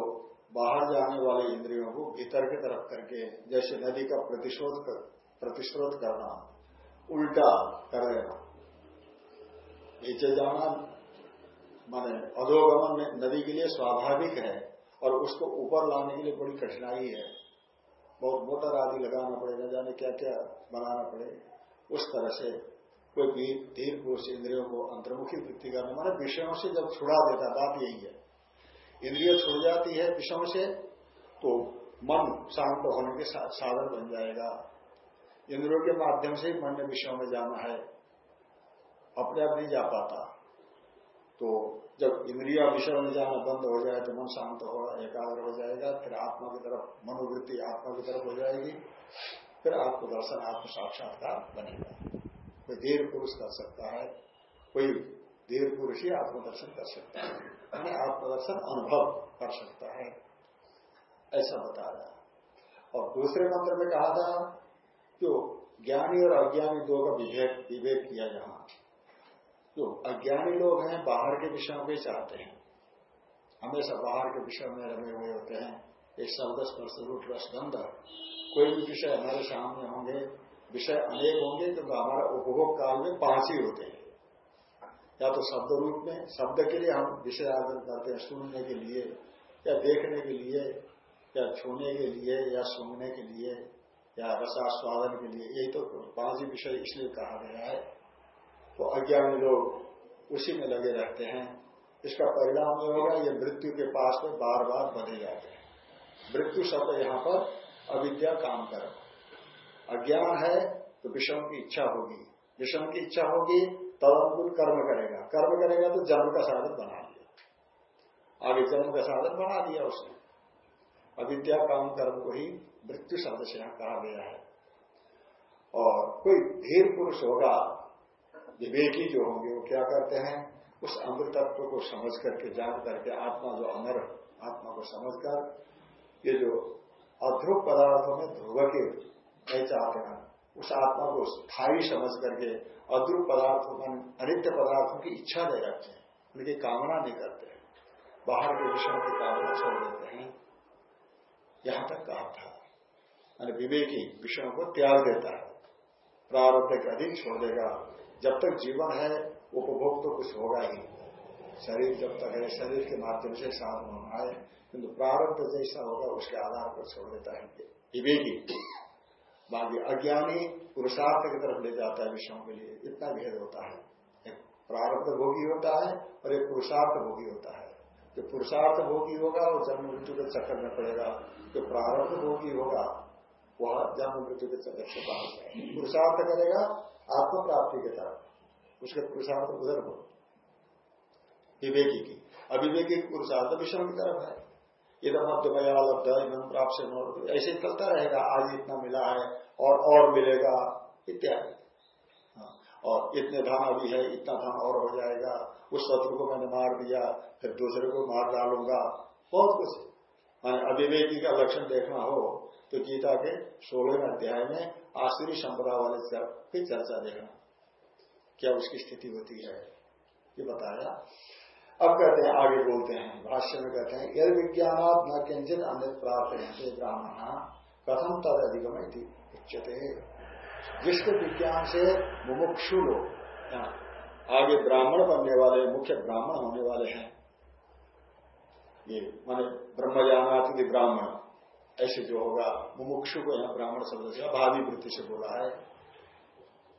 बाहर जाने वाले इंद्रियों को भीतर की तरफ़ करके जैसे नदी का प्रतिशोध कर, प्रतिशोध करना उल्टा करेगा नीचे जाना माने अधोगमन में नदी के लिए स्वाभाविक है और उसको ऊपर लाने के लिए बड़ी कठिनाई है। बहुत मोटर आदि लगाना पड़ेगा, जाने क्या क्या बनाना पड़ेगा। उस तरह से कोई भी धीर पुरुष इंद्रियों को अंतर्मुखी वृत्ति करना, माना विषयों से जब छुड़ा देता, बात यही है। इंद्रिय छुड़ जाती है विषयों से तो मन शांत होने के साधन बन जाएगा। इंद्रियों के माध्यम से ही मन विषयों में जाना है। अपने आप नहीं जा पाता। तो जब इंद्रिया विषय में जाना बंद हो जाए तो मन शांत होगा एकाग्र हो जाएगा, फिर आत्मा की तरफ़ मनोवृत्ति आत्मा की तरफ़ हो जाएगी, फिर आपको दर्शन, आत्म साक्षात्कार बनेगा। कोई देर पुरुष कर सकता है, कोई देर पुरुष ही आत्मदर्शन कर सकता है, यानी आत्मदर्शन अनुभव कर सकता है। ऐसा बता रहा और दूसरे मंत्र में कहा था जो ज्ञानी और अज्ञानी दो का विवेक विवेक किया जहाँ जो अज्ञानी लोग हैं, बाहर के विषयों ही चाहते हैं। हमेशा बाहर के विषय में रमे हुए होते हैं। एक शब्द स्पर्श रूप रसगंध। कोई भी विषय हमारे सामने होंगे, विषय अनेक होंगे तो हमारा उपभोग काल में पाँच ही होते हैं। या तो शब्द रूप में, शब्द के लिए हम विषय आदर करते हैं सुनने के लिए, या देखने के लिए, या छूने के लिए, या सुनने के लिए। या रसास्वादन के लिए। यही तो ही विषय इसलिए कहा गया है तो अज्ञानी लोग उसी में लगे रहते हैं। इसका परिणाम ये होगा, ये मृत्यु के पास में बार बार बने जाते हैं। मृत्यु शब्द यहाँ पर अविद्या काम कर अज्ञान है तो विषम की इच्छा होगी। विषम की इच्छा होगी, तदनुकूल कर्म करेगा। कर्म करेगा तो जन्म का साधन बना दिया। आगे जन्म का साधन बना दिया उसने। अविद्या काम कर्म को ही मृत्यु शब्द से कहा गया है। और कोई धीर पुरुष होगा, विवेकी जो होंगे, वो क्या करते हैं? उस अमृत तत्व को समझ करके, जान करके आत्मा जो अमर, आत्मा को समझकर, ये जो अध्रुव पदार्थों में ध्रुव के नहीं चाहते हैं, उस आत्मा को स्थायी समझ करके अध्रुव पदार्थों में अनित्य पदार्थों की इच्छा नहीं रखते हैं उनकी कामना नहीं करते, बाहर के विषयों की कामना छोड़ देते हैं। यहाँ तक कहा था। विवेकी विषयों को त्याग देता है। प्रारब्ध के अधिक छोड़ देगा। जब तक जीवन है, उपभोग तो कुछ होगा ही। शरीर जब तक है, शरीर के माध्यम से साधन होना है किंतु प्रारंभ जैसा होगा, उसके आधार पर छोड़ देता है। विवेकी बाकी अज्ञानी पुरुषार्थ की तरफ़ ले जाता है विषयों के लिए। इतना भेद होता है। एक प्रारब्ध भोगी होता है और एक पुरुषार्थ भोगी होता है। जो पुरुषार्थ भोगी होगा वो जन्म मृत्यु के चक्कर में पड़ेगा। जो प्रारब्ध भोगी होगा, वह जन्म मृत्यु के चक्कर से बाहर जाएगा। पुरुषार्थ करेगा आत्म प्राप्ति के तरफ़ उसके पुरुषार्थ उधर हो विवेकी की। अविवेकी पुरुषार्थ विषम की तरफ़ है इधर मध्यमया लब्ध इधम प्राप्त ऐसे चलता रहेगा। आज इतना मिला है और और मिलेगा, इत्यादि। और इतने धन अभी है, इतना धन और हो जाएगा। उस शत्रु को मैंने मार दिया, फिर दूसरे को मार डालूँगा। बहुत कुछ माने अविवेकी का लक्षण देखना हो तो गीता के सोलहवें अध्याय में आसुरी संपदा वाले की चर्चा देखना। क्या उसकी स्थिति होती है? ये बताया। अब कहते हैं, आगे बोलते हैं, भाष्य में कहते हैं, यदि विज्ञान न किंचित अन्य प्राप्त है ब्राह्मण कथम तद अधिगम उच्चते जिसके विज्ञान से मुमुक्षु लोग। आगे ब्राह्मण बनने वाले, मुख्य ब्राह्मण होने वाले हैं। ये माने ब्रह्मजानाति ब्राह्मण, ऐसे जो होगा, मुमुक्षु को यहाँ ब्राह्मण शब्द से अभावी वृत्ति से बोला है।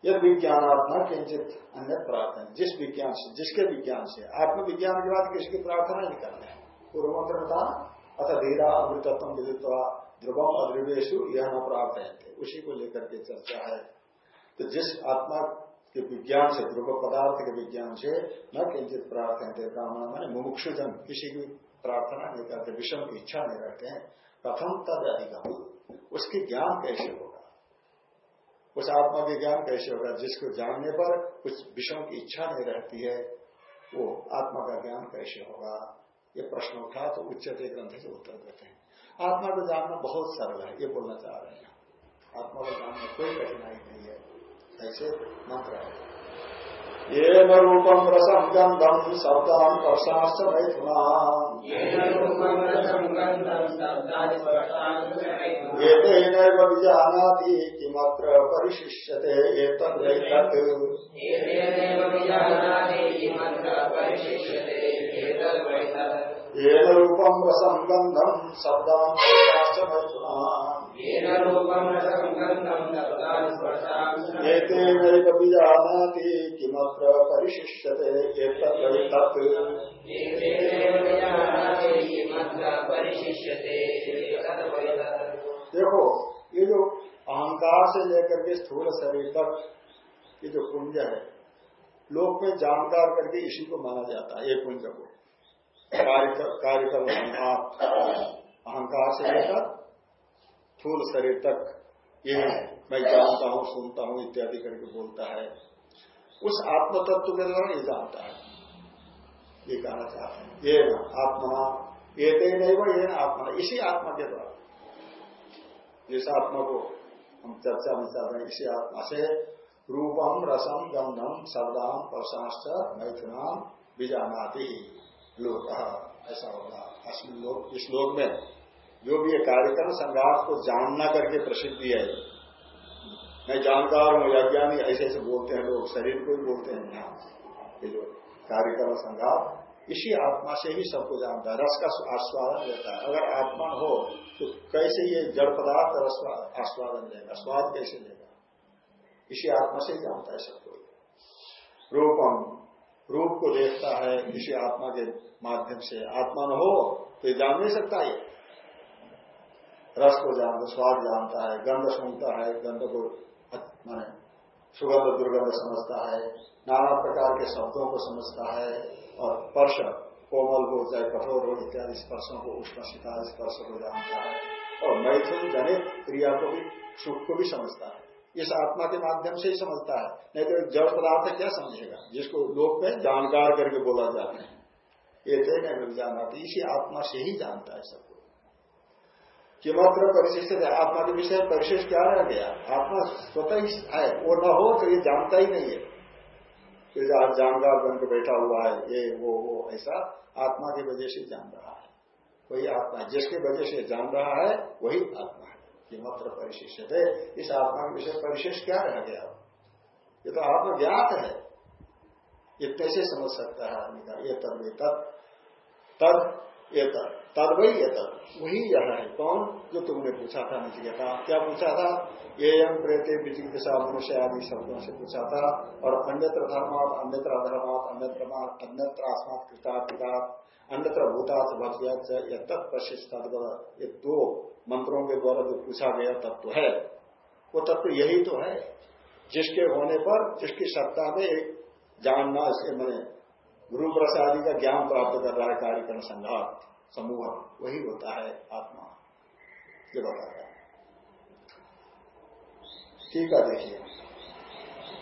यह विज्ञानात्मा किंचित अन्य प्रार्थना, जिस विज्ञान से, जिसके विज्ञान से, आत्मविज्ञान के बाद किसकी प्रार्थना नहीं करना है? पूर्व मंत्र अथ धीरा अमृतत्व विदित्वा ध्रुवम अद्रवेशु यह न प्राप्त है। उसी को लेकर के चर्चा है। तो जिस आत्मा के विज्ञान से ध्रुव पदार्थ के विज्ञान से, न किंचित प्राप्त है ब्राह्मण मैंने मुमुक्षुजन, किसी की प्रार्थना नहीं करते, विषम की इच्छा नहीं रखते हैं प्रथम तद अधिक उसकी ज्ञान कैसे होगा? उस आत्मा के ज्ञान कैसे होगा? जिसको जानने पर कुछ विषयों की इच्छा नहीं रहती है, वो आत्मा का ज्ञान कैसे होगा? ये प्रश्न उठा तो उच्चते ग्रंथ से उत्तर देते हैं। आत्मा को जानना बहुत सरल है ये बोलना चाह रहे हैं आत्मा को जानना कोई कठिनाई नहीं है ऐसे मंत्र है। ये न रूपम रसम गंधम शब्दान स्पर्शाश्च मैथुना किमत्र परिशिष्यते एतद्। येन रूपम रसम गंधम शब्दान एतेनैव विजानाति किमत्र परिशिष्यते देखो ये जो अहंकार से लेकर के स्थूल शरीर तक ये जो पुंज है लोक में जानकार करके इसी को माना जाता है ये पुंज को। कार्यक्रम अहंकार से लेकर थूल शरीर तक। ये मैं जानता हूँ, सुनता हूँ, इत्यादि करके बोलता है। उस आत्म तत्व के द्वारा ये जानता है। ये कहना चाहते हैं। ये न आत्मा ये नहीं वो ये आत्मा इसी आत्मा के द्वारा। जिस आत्मा को हम चर्चा में चाहते हैं, इसी आत्मा से रूपम, रसम, गंधम, शब्दाम प्रशांत मैथुनाम, बीजानाति। लोक, ऐसा होगा। अस्मिन लोक, इस लोक में जो भी ये कार्यक्रम संघात को जानना करके प्रसिद्धि है। मैं जानकार हूँ अज्ञानी ऐसे ऐसे बोलते हैं लोग, शरीर को ही बोलते हैं यहाँ ये जो कार्यक्रम संघात, इसी आत्मा से ही सबको जानता है। रस का आस्वादन देता है। अगर आत्मा हो तो कैसे ये जड़ पदार्थ रस आस्वादन देगा स्वाद कैसे लेगा? इसी आत्मा से ही जानता है सबको। रूपम रूप को देखता है किसी आत्मा के माध्यम से। आत्मा न हो तो ये जान नहीं सकता ये। रस को जानता, स्वाद जानता है, गंध सुनता है, गंध को माने सुगंध, दुर्गंध समझता है, नाना प्रकार के शब्दों को समझता है और स्पर्श, कोमल को चाहे कठोर हो, इत्यादि स्पर्शों को, उष्ण शिकार स्पर्श को जानता है। और मैथुन, जनित क्रिया को भी, सुख को भी समझता है। इस आत्मा के माध्यम से ही समझता है। नहीं तो जड़ पदार्थ क्या समझेगा? जिसको लोक में जानकार करके बोला जाता है। ये थे नहीं जाना तो इसी आत्मा से ही जानता है सबको किमत्र परिशिष्ट है। आत्मा के विषय परिशिष्ट क्या रह गया? आत्मा स्वतः ही है। वो न हो तो ये जानता ही नहीं है। तो जानकार बन के बैठा हुआ है, ये, वो वो, ऐसा आत्मा की वजह से जान रहा है। वही आत्मा जिसके वजह से जान रहा है, वही आत्मा किमत्र परिशिष्य थे इस आत्मा के विषय परिशेष क्या रह गया? ये तो आत्मा ज्ञात है। इतने से समझ सकता है आदमी का? ये तद तद तद ये तद तद वही ये तद वही यह है। कौन? जो तुमने पूछा था नचिकेता क्या पूछा था? ये यम प्रेते विचिकित्सा मनुष्य आदि शब्दों से पूछा था। और अन्यत्र धर्मात, अन्यत्र अधर्मात, अन्यत्र अन्यत्र आसमात कृता पिता अन्यत्र भूतात् भक्तिया तत् प्रशिष्ट ये दो मंत्रों के द्वारा जो पूछा गया तत्व है, वो तत्व यही तो है, जिसके होने पर, जिसकी सत्ता में एक जानना, इसके मैंने गुरु प्रसादी का ज्ञान प्राप्त कर रहा है कार्यक्रम संघात, समूह, वही होता है आत्मा। ये बता रहा है ठीक है, देखिए।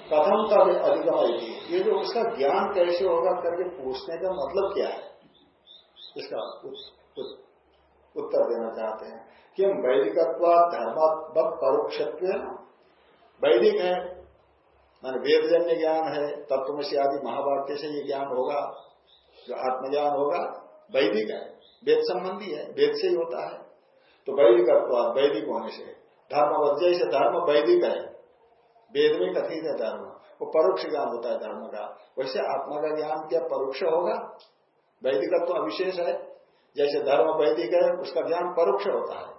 प्रथम तब अधिगम ये जो उसका ज्ञान कैसे होगा करके पूछने का मतलब क्या है? इसका उत्तर देना चाहते हैं। कि हम वैदिकत्व धर्मात्मक परोक्ष वैदिक है, मान वेदजन्य ज्ञान है, तत्वमसी आदि महावाक्य से ये ज्ञान होगा, जो आत्मज्ञान होगा, वैदिक है, वेद संबंधी है, वेद से ही होता है। तो वैदिकत्व, वैदिक होने से, धर्म वजह से धर्म वैदिक है, वेद में कथित है धर्म, वो परोक्ष ज्ञान होता है धर्म का, वैसे आत्मा का ज्ञान क्या परोक्ष होगा? वैदिकत्व अविशेष है, जैसे धर्म वैदिक है, उसका ज्ञान परोक्ष होता है।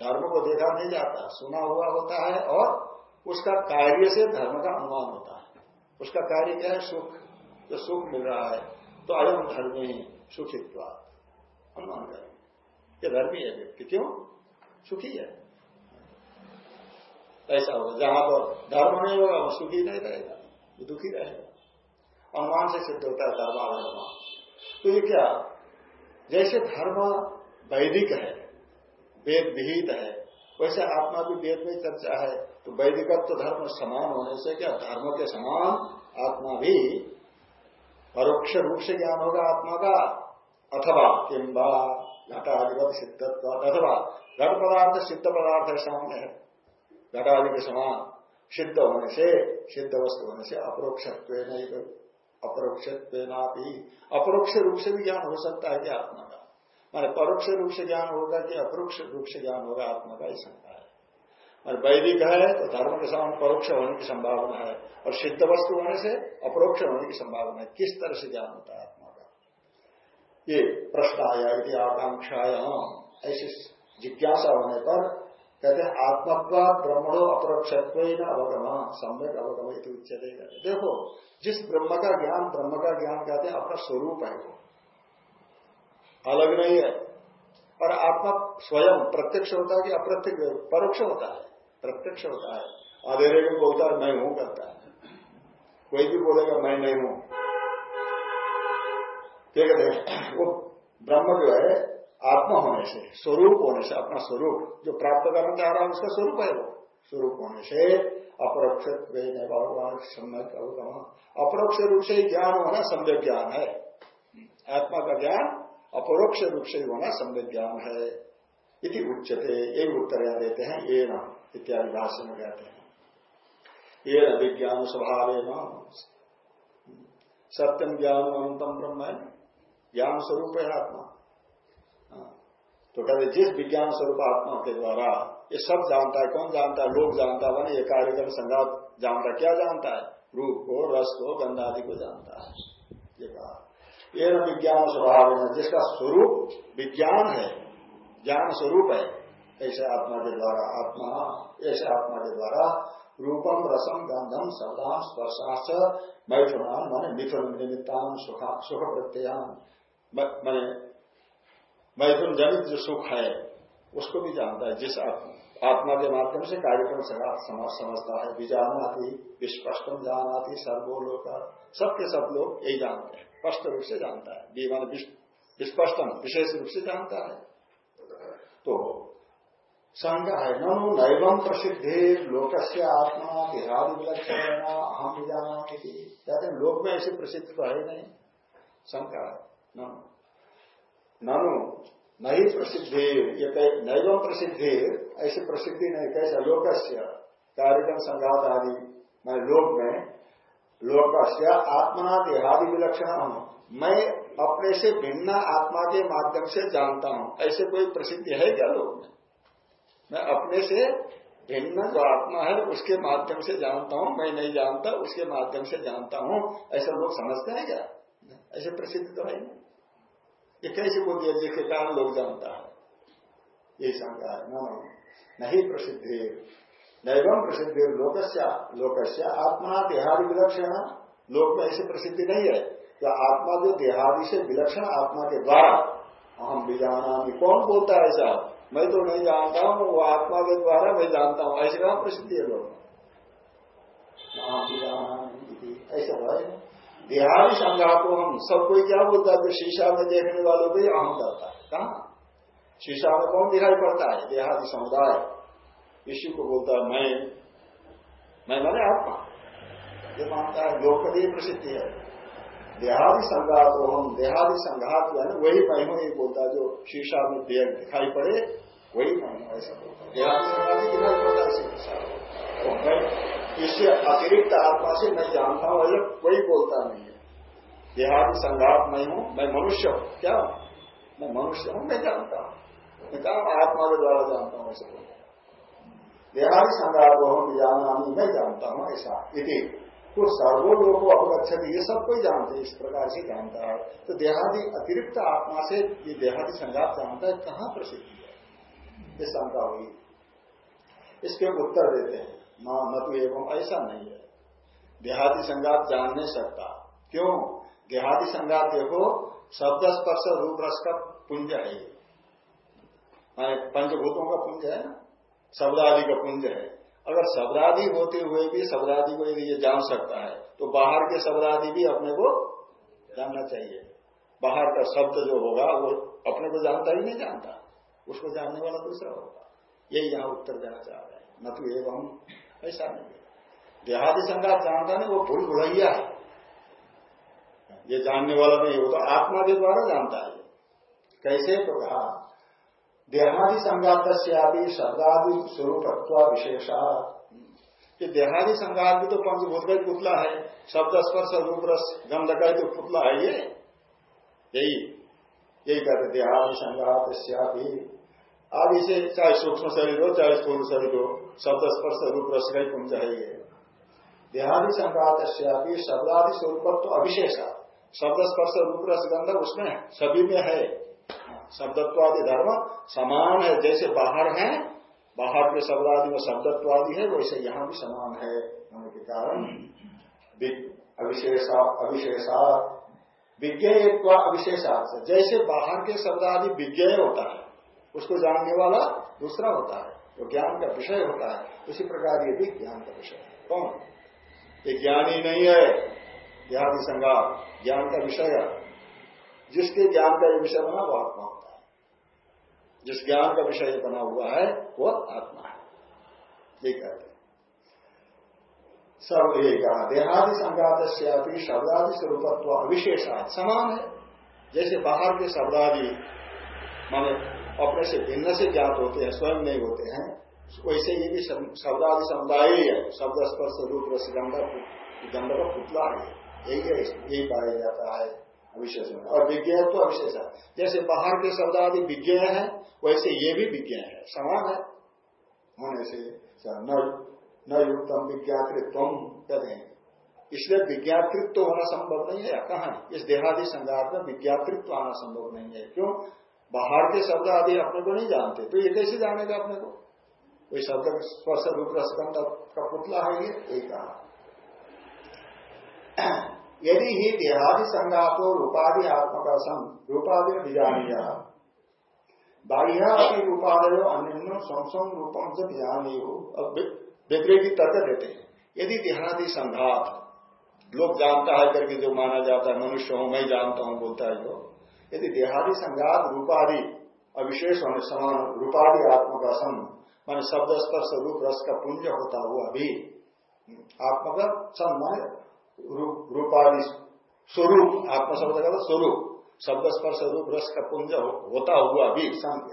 धर्म को देखा नहीं जाता, सुना हुआ होता है और उसका कार्य से धर्म का अनुमान होता है। उसका कार्य क्या है? सुख। जो सुख मिल रहा है तो अयम धर्म ही सुखित्व अनुमान करेंगे ये धर्मी है व्यक्ति, क्यों? सुखी है। ऐसा होगा, जहाँ पर धर्म नहीं होगा वो सुखी नहीं रहेगा दुखी रहेगा। अनुमान से सिद्ध होता है धर्म तो ये क्या? जैसे धर्म वैदिक है वेद विहित है। वैसे आत्मा भी वेद में चर्चा है तो वैदिकत्व तो धर्म समान होने से क्या? धर्म के समान आत्मा भी परोक्ष रूप से ज्ञान होगा आत्मा का, अथवा किम्बा घटाधिपत सिद्धत्व, अथवा घट पदार्थ, सिद्ध पदार्थ सामने है। घटादि के समान, सिद्ध होने से, सिद्ध वस्तु होने से अपरोक्ष अपरोक्ष रूप से भी ज्ञान हो सकता है कि आत्मा माने परोक्ष रूप से ज्ञान होगा कि अपरोक्ष रूप से ज्ञान होगा, आत्मा का ही शंका है। और वैदिक है तो धर्म के समान परोक्ष होने की संभावना है, और सिद्ध वस्तु होने से अपरोक्ष होने की संभावना है। किस तरह से ज्ञान होता है आत्मा का? ये प्रश्न आया यदि आकांक्षाया, ऐसी जिज्ञासा होने पर कहते हैं, आत्मत्व ब्रह्मणो अपरोक्षत्व अवगम, सम्यक अवगम उच्चते देखो, जिस ब्रह्म का ज्ञान ब्रह्म का ज्ञान कहते हैं अपना स्वरूप है वो। अलग नहीं है। और आत्मा स्वयं प्रत्यक्ष होता है कि अप्रत्यक्ष, परोक्ष होता है। प्रत्यक्ष होता है। अधेरे में बोलता है, मैं हूँ करता है। कोई भी बोलेगा, मैं नहीं हूँ। ठीक है वो ब्रह्म जो है, आत्मा होने से, स्वरूप होने से, अपना स्वरूप जो प्राप्त करना चाह रहा है, उसका स्वरूप है वो। स्वरूप होने से अपरोक्ष भगवान, सम्यक अपरोक्ष रूप से ज्ञान होना सम्यक ज्ञान है। आत्मा का ज्ञान अपरोक्ष रूप से होना सम्यक ज्ञान है इति उच्चते यही उत्तर यहाँ देते हैं, ये न, इत्यादि भाष्य में कहते हैं। ये विज्ञान स्वभाव सत्यम ज्ञान अनंतम ब्रह्म है ज्ञान स्वरूप है। आत्मा तो कहते जिस विज्ञान स्वरूप आत्मा के द्वारा ये सब जानता है, कौन जानता है? लोग जानता है ये कार्यक्रम संघात जानता है, क्या जानता है? रूप को रस को गंधादि को जानता है। ये कहा। ये न विज्ञान स्वभाव है, जिसका स्वरूप विज्ञान है, ज्ञान स्वरूप है, ऐसे आत्मा के द्वारा आत्मा, ऐसे आत्मा के द्वारा रूपम, रसम, गंधम शब्दान स्पर्शाच मैथुनान माने मिथुन निमित्तान सुख प्रत्ययान मैंने मैथुन जनित जो सुख है, उसको भी जानता है, जिस आत्मा के माध्यम से कार्यक्रम समझता है बीजानाती विस्पष्टम जानाती, सर्वोलोक, सबके सब लोग यही जानते हैं। स्पष्ट रूप से जानता है। बी विस्पष्टम विशेष रूप से जानता है। तो संज्ञा है नो नैवम प्रसिद्धि लोक से आत्मा, देहादि विलक्षण हम भी जाना कहते लोक में ऐसी प्रसिद्ध तो है नहीं। शंका है, ननु। नहीं प्रसिद्धि, ये नैव प्रसिद्धि, ऐसी प्रसिद्धि नहीं। कैसे? लोकस्य, कार्यक्रम संघात आदि मैं लोक में लोकस्य आत्मना देहादि विलक्षण मैं अपने से भिन्न आत्मा के माध्यम से जानता हूँ ऐसे कोई प्रसिद्धि है क्या लोग में मैं अपने से भिन्न जो आत्मा है उसके माध्यम से जानता हूँ मैं नहीं जानता उसके माध्यम से जानता हूँ ऐसा लोग समझते हैं क्या ऐसे प्रसिद्ध तो है नहीं ये कैसे बोल दिया जिसके कारण लोग जानता है ये शंका है न नहीं प्रसिद्धि नैवम प्रसिद्धि लोकस्या लोकस्या आत्मा देहादि विलक्षण। लोक में ऐसी प्रसिद्धि नहीं है तो आत्मा जो देहादि से विलक्षण आत्मा के द्वारा हम भी जाना कौन बोलता है ऐसा? मैं तो नहीं जानता हूँ, वो आत्मा के द्वारा मैं जानता हूँ। ऐसे कहा प्रसिद्धि है लोग ऐसा है। देहादि संघात को हम सब कोई क्या बोलता है? शीशा में देखने वालों को अहम करता है। कहा? शीशा में कौन दिखाई पड़ता है? देहादि समुदाय। इसी को बोलता है मैं मैं मैंने आत्मा। ये मानता है की प्रसिद्धि है। देहादि संघात हम देहादि संघात जो है ना वही मैं हूँ ये बोलता है, जो शीशा में देह दिखाई पड़े, वही मैं हूँ ऐसा बोलता देहादि संघात है। तो मैं इससे अतिरिक्त आत्मा से मैं जानता हूँ अलग कोई बोलता नहीं है। देहादि संघात मैं हूँ मैं मनुष्य हूँ। क्या? मैं मनुष्य हूँ, मैं जानता हूँ। मैं कहा आत्मा के द्वारा जानता हूँ, ऐसे बोलता देहादि संघात को हम जाना मैं जानता हूँ ऐसा। यदि तो सर्वो लोग को ये सब कोई जानते, इस प्रकार से जानता है। तो देहादि अतिरिक्त आत्मा से ये देहादि संघात जानता है, कहाँ प्रसिद्धि है? ये शंका हुई। इसके उत्तर देते हैं। माँ न तो एवं ऐसा नहीं है। देहादि संघात जान नहीं सकता। क्यों? देहादि संघात देखो, शब्द स्पर्श रूप रस का पुंज है माने पंचभूतों का पुंज है ना? शब्द आदि का पुंज है। अगर शब्दादि होते हुए भी शब्दादि को यदि ये जान सकता है तो बाहर के शब्दादि भी अपने को जानना चाहिए। बाहर का शब्द जो होगा, वो अपने को जानता ही नहीं जानता। उसको जानने वाला दूसरा होगा। यही यहाँ उत्तर देना चाह रहे हैं। न तो एवं, ऐसा नहीं है। देहादि संघात जानता नहीं, वो भूल भुलैया है। ये जानने वाला नहीं हो तो आत्मा के द्वारा जानता है। कैसे? तो कहा देहादि संघात शब्दादि स्वरूप विशेषा ये देहादि संघात भी तो पंचभूत का ही पुतला है? शब्द स्पर्श रूप रस गंध का ही तो पुतला है ये? यही। यही कहते देहादि संघात अब इसे चाहे सूक्ष्म शरीर हो, चाहे स्थूल शरीर हो शब्द स्पर्श रूप रस का ही पुंज है ये? देहादि संघात शब्दादि स्वरूप तो अविशेषा शब्द स्पर्श रूप रस गंध उसमें, सभी में है। शब्दत्वादि धर्म समान है, जैसे बाहर है, बाहर के शब्दादि में शब्दत्वादि है, वैसे यहाँ भी समान है, होने के कारण अविशेषा अविशेषा विज्ञेय अविशेषा जैसे बाहर के शब्दादि विज्ञ होता है, उसको जानने वाला दूसरा होता है तो ज्ञान का विषय होता है, उसी प्रकार ये भी ज्ञान का विषय है। कौन? ये ज्ञानी नहीं है ज्ञान संगात ज्ञान का विषय जिसके ज्ञान का ये विषय बना वो आत्मा। है जिस ज्ञान का विषय बना हुआ है, वो आत्मा है। ये कहते हैं। ये कहा देहादि संघात से शब्दादि स्वरूपत्व अविशेषात समान है। जैसे बाहर के शब्दादि, माने अपने से भिन्न से ज्ञात होते हैं, स्वयं नहीं होते हैं, वैसे ये भी शब्दादि समुदाय ही है। शब्द, स्पर्श, रूप, रस, गंध गंध का पुतला है। यही है, यही पाया जाता है। अविशेष और विज्ञ तो अविशेष है जैसे बाहर के शब्द आदि विज्ञ है, वैसे ये भी विज्ञ है। समान है। होने से न युक्तम विज्ञातृत्व कहते हैं। इसलिए विज्ञातृत्व होना संभव नहीं है। कहा इस देहादि संघात में विज्ञातृत्व आना संभव नहीं है। क्यों? बाहर के शब्द आदि अपने को नहीं जानते। तो ये कैसे जानेगा अपने को? कोई शब्द स्पर्श रूप रसगंध का पुतला है ये, एक कहा। यदि ही देहादि संघातो रूपादि आत्मक सम रूपादि बीजानीय बाह्य अपनी रूपादय अन्य संसम रूपम से बीजानी हो अब विपरीत तर्क देते। हैं यदि देहादि संघात लोग जानता है करके जो माना जाता है, मनुष्य हूँ, मैं जानता हूँ, बोलता है जो यदि देहादि संघात रूपादि अविशेष होने, समान रूपादि का सम मान शब्द स्पर्श रूप रस का पुंज होता हुआ भी, आत्मक सम मान रूपादि स्वरूप आत्मा शब्द का स्वरूप शब्द स्पर्श रूप रस का पुंज होता हुआ भी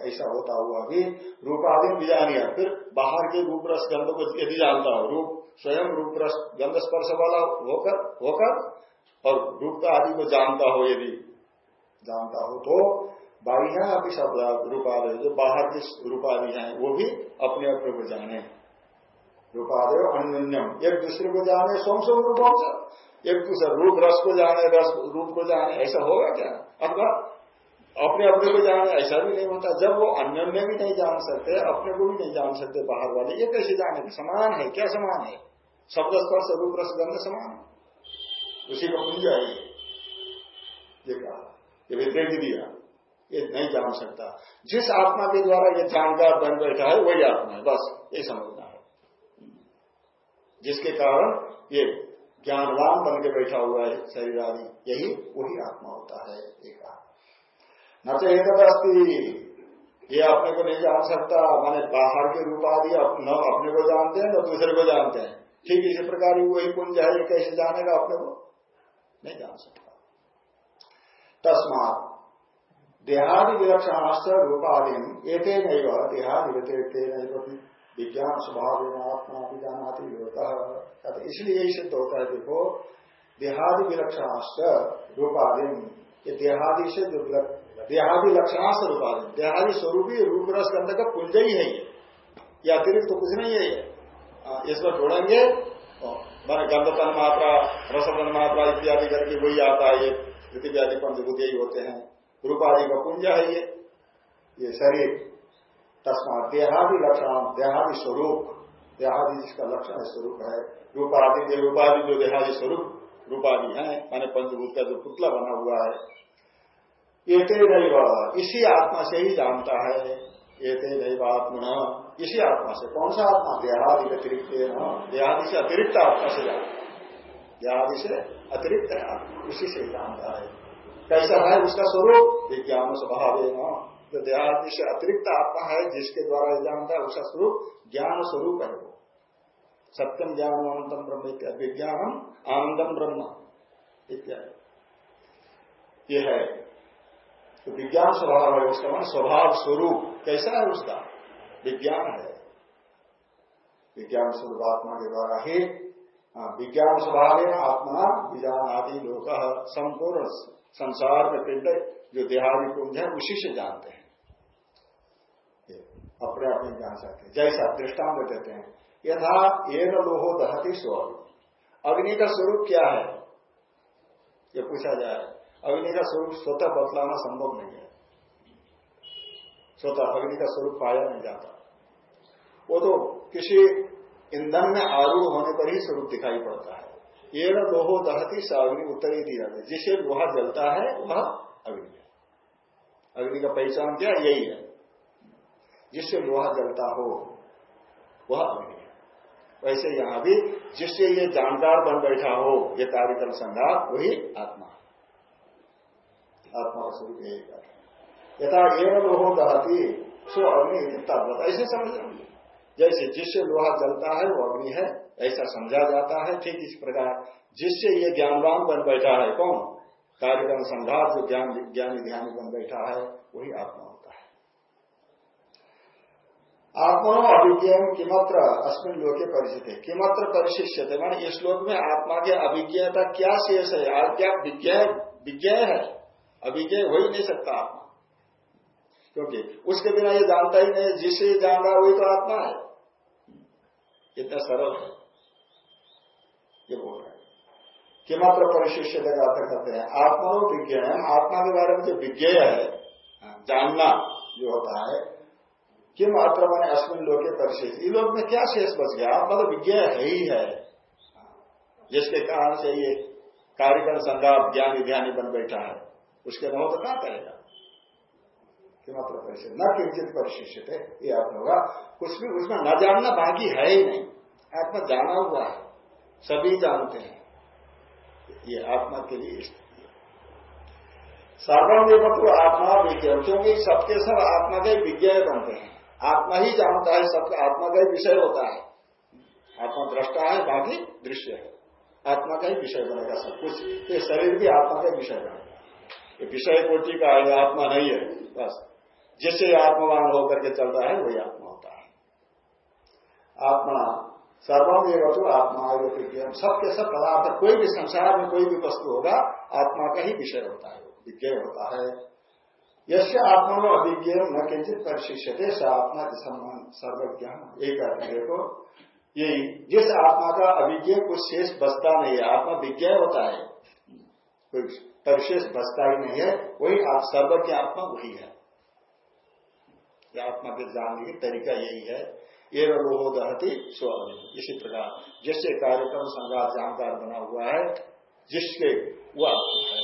ऐसा होता हुआ भी, रूपादि भी जानिया फिर बाहर के रूप रस गंध को यदि जानता हो, रूप, स्वयं रूप रस गंध स्पर्श वाला होकर होकर, और रूप का आदि को जानता हो यदि, जानता हो तो बाह्य अभी शब्द रूपादय जो बाहर के रूपादि हैं, वो भी अपने अपने को जाने। रूपादय अन्यम एक दूसरे को जाने, सोम सोम रूपों एक दूसरे रूप, रस को जाने, रस रूप को जाने, ऐसा होगा क्या? अथवा अपने अपने को जाने, ऐसा भी नहीं होता। जब वो अन्य भी नहीं जान सकते, अपने को भी नहीं जान सकते बाहर वाले, ये कैसे जाने? समान है, क्या समान है? शब्द, स्पर्श, रूप, रस, गंध समान उसी को पुंज है ये कहा। ये विद्रेक दिया। ये नहीं जान सकता। जिस आत्मा के द्वारा ये जानकार बन बैठा है, वही आत्मा है, बस, ये समझना। जिसके कारण ये ज्ञानवान बन के बैठा हुआ है शरीर आदि, यही वही आत्मा होता है, एक न तो एक ये अपने को नहीं जान सकता। माने बाहर के रूप आदि न अपने को जानते हैं, न दूसरे को जानते हैं। ठीक इसी प्रकार वही पुंज है, ये कैसे जानेगा अपने को? नहीं जान सकता। तस्मात देहादि विलक्षण रूपादि एक नहीं देहादि व्यतिरिक्त नहीं विज्ञान स्वभाव आत्मा भी जानाति होता है इसलिए यही सिद्ध होता है, देखो, देहादि विलक्षणाश्च रूपादि। ये देहादि से देहादि लक्षणाश रूपादि। देहादि स्वरूपी रूप रस गंध का पुंज ही है ये। अतिरिक्त तो कुछ नहीं है ये। इसमें जोड़ेंगे मैंने गंधतन मात्रा, रसतन मात्रा इत्यादि करके वही आता है ये। पृथ्वी पंचभूत यही होते हैं। रूपादि का पुंज है ये। ये शरीर। तस्मात देहादि लक्षण, देहादि स्वरूप, देहादि जिसका लक्षण स्वरूप है। रूपादि रूपादि जो देहादि स्वरूप, रूपादि है, माने पंचभूत का जो पुतला बना हुआ है, ये नहीं इसी आत्मा से ही जानता है। ये नहीं आत्मा इसी आत्मा से, कौन सा आत्मा? देहादि अतिरिक्त देहादि से अतिरिक्त आत्मा से जानता देहादि से अतिरिक्त है आत्मा उसी से जानता है। कैसा है उसका स्वरूप? विज्ञान स्वभाव है। जो देहादि से अतिरिक्त आत्मा है जिसके द्वारा जानता है उसका स्वरूप ज्ञान स्वरूप है वो। सत्यम ज्ञान अनंतम ब्रह्म इत्यादि। विज्ञानम आनंदम ब्रह्म इत्यादि। ये है। तो विज्ञान स्वभाव है उसका मान स्वभाव स्वरूप। कैसा है उसका? विज्ञान है। विज्ञान स्वरूप आत्मा के द्वारा ही हाँ, विज्ञान स्वभाव है आत्मा विजान आदि लोग संपूर्ण संसार में पिंड जो देहादि कुंज है उसी से जानते हैं। अपने आप अपने जान सकते हैं। जैसा दृष्टांत देते हैं, यथा एक लोहो दहती स्व अग्नि का स्वरूप क्या है? ये पूछा जाए। अग्नि का स्वरूप स्वतः बतलाना संभव नहीं है। स्वतः अग्नि का स्वरूप पाया नहीं जाता। वो तो किसी ईंधन में आरूढ़ होने पर ही स्वरूप दिखाई पड़ता है। ये लोहो दहती स अग्नि उत्तर ही दिया गया। जिसे लोहा जलता है, वह अग्नि है। अग्नि का पहचान क्या? यही है। जिससे लोहा जलता हो, वह अग्नि है। वैसे यहाँ भी जिससे ये जानदार बन बैठा हो, ये कार्यक्रम संघात वही आत्मा आत्मा का स्वरूप यही यथा एवं लोहो दहती, सो अग्नि तद्वत ऐसे समझ लेंगे जैसे जिससे लोहा जलता है, वो अग्नि है। ऐसा समझा जाता है। ठीक इस प्रकार, जिससे ये ज्ञानवान बन बैठा है, कौन? कार्यक्रम संघात जो ज्ञान ज्ञानी ध्यानी बन बैठा है, वही आत्मा होता है आत्मा अभिज्ञ किमत्र अस्मिन लोके परिचित? है किमत्र परिशिष्य थे मान इस लोक में आत्मा के अभिज्ञता क्या शेष है? क्या विज्ञ विज्ञ है? अभिज्ञ हो ही नहीं सकता आत्मा। क्योंकि उसके बिना ये जानता ही नहीं जिसे जान रहा वही तो आत्मा है। इतना सरल है। ये बोल रहे हैं। किमात्र परिशिष्य का अर्थ करते हैं आत्मा विज्ञान आत्मा के बारे में जो विज्ञ है, जानना जो होता है किम मात्र मैंने अश्विन लोग के परिशेष इन लोग में क्या शेष बच गया? आत्मा तो विज्ञ है ही है। जिसके कारण से ये कार्यक्रम संगाप ज्ञानी ध्यानी बन बैठा है, उसके न तो क्या करेगा? कि मात्र परिचय न किंचित परिशिष्य थे ये अर्थ होगा कुछ भी उसमें न जानना बाकी है ही नहीं। आत्मा जाना हुआ है। सभी जानते हैं। ये आत्मा के लिए सर्वम तो आत्मा विज्ञान, क्योंकि सबके सब आत्मा के विज्ञान बनते हैं। आत्मा ही जानता है, सबका आत्मा का ही विषय होता है। आत्मा दृष्टा है, बाकी दृश्य है। आत्मा का ही विषय बनेगा सब कुछ। ये शरीर भी आत्मा का विषय बनेगा। ये विषय कोटि का है आत्मा नहीं है, बस। जिससे आत्मवान होकर के चलता है, वही आत्मा होता है। आत्मा सर्वमेव तो आत्मा विज्ञान। सबके सब पदार्थ, कोई भी संसार में कोई भी वस्तु होगा, आत्मा का ही विषय होता है विज्ञ होता है। यश आत्मा अभिज्ञ न किंचित परिशिष्यते, स आत्मा सर्वज्ञान एक अर्थ देखो यही जिस आत्मा का अभिज्ञ कुछ शेष बचता नहीं है, आत्मा विज्ञा होता है, कोई परिशेष बचता ही नहीं है, वही आप सर्वज्ञ आत्मा वही है। आत्मा के जानने की तरीका यही है। ये लोहो दहती स्व इसी प्रकार, जिससे कार्यक्रम संघात जानकार बना हुआ है, जिसके वो आत्मा है।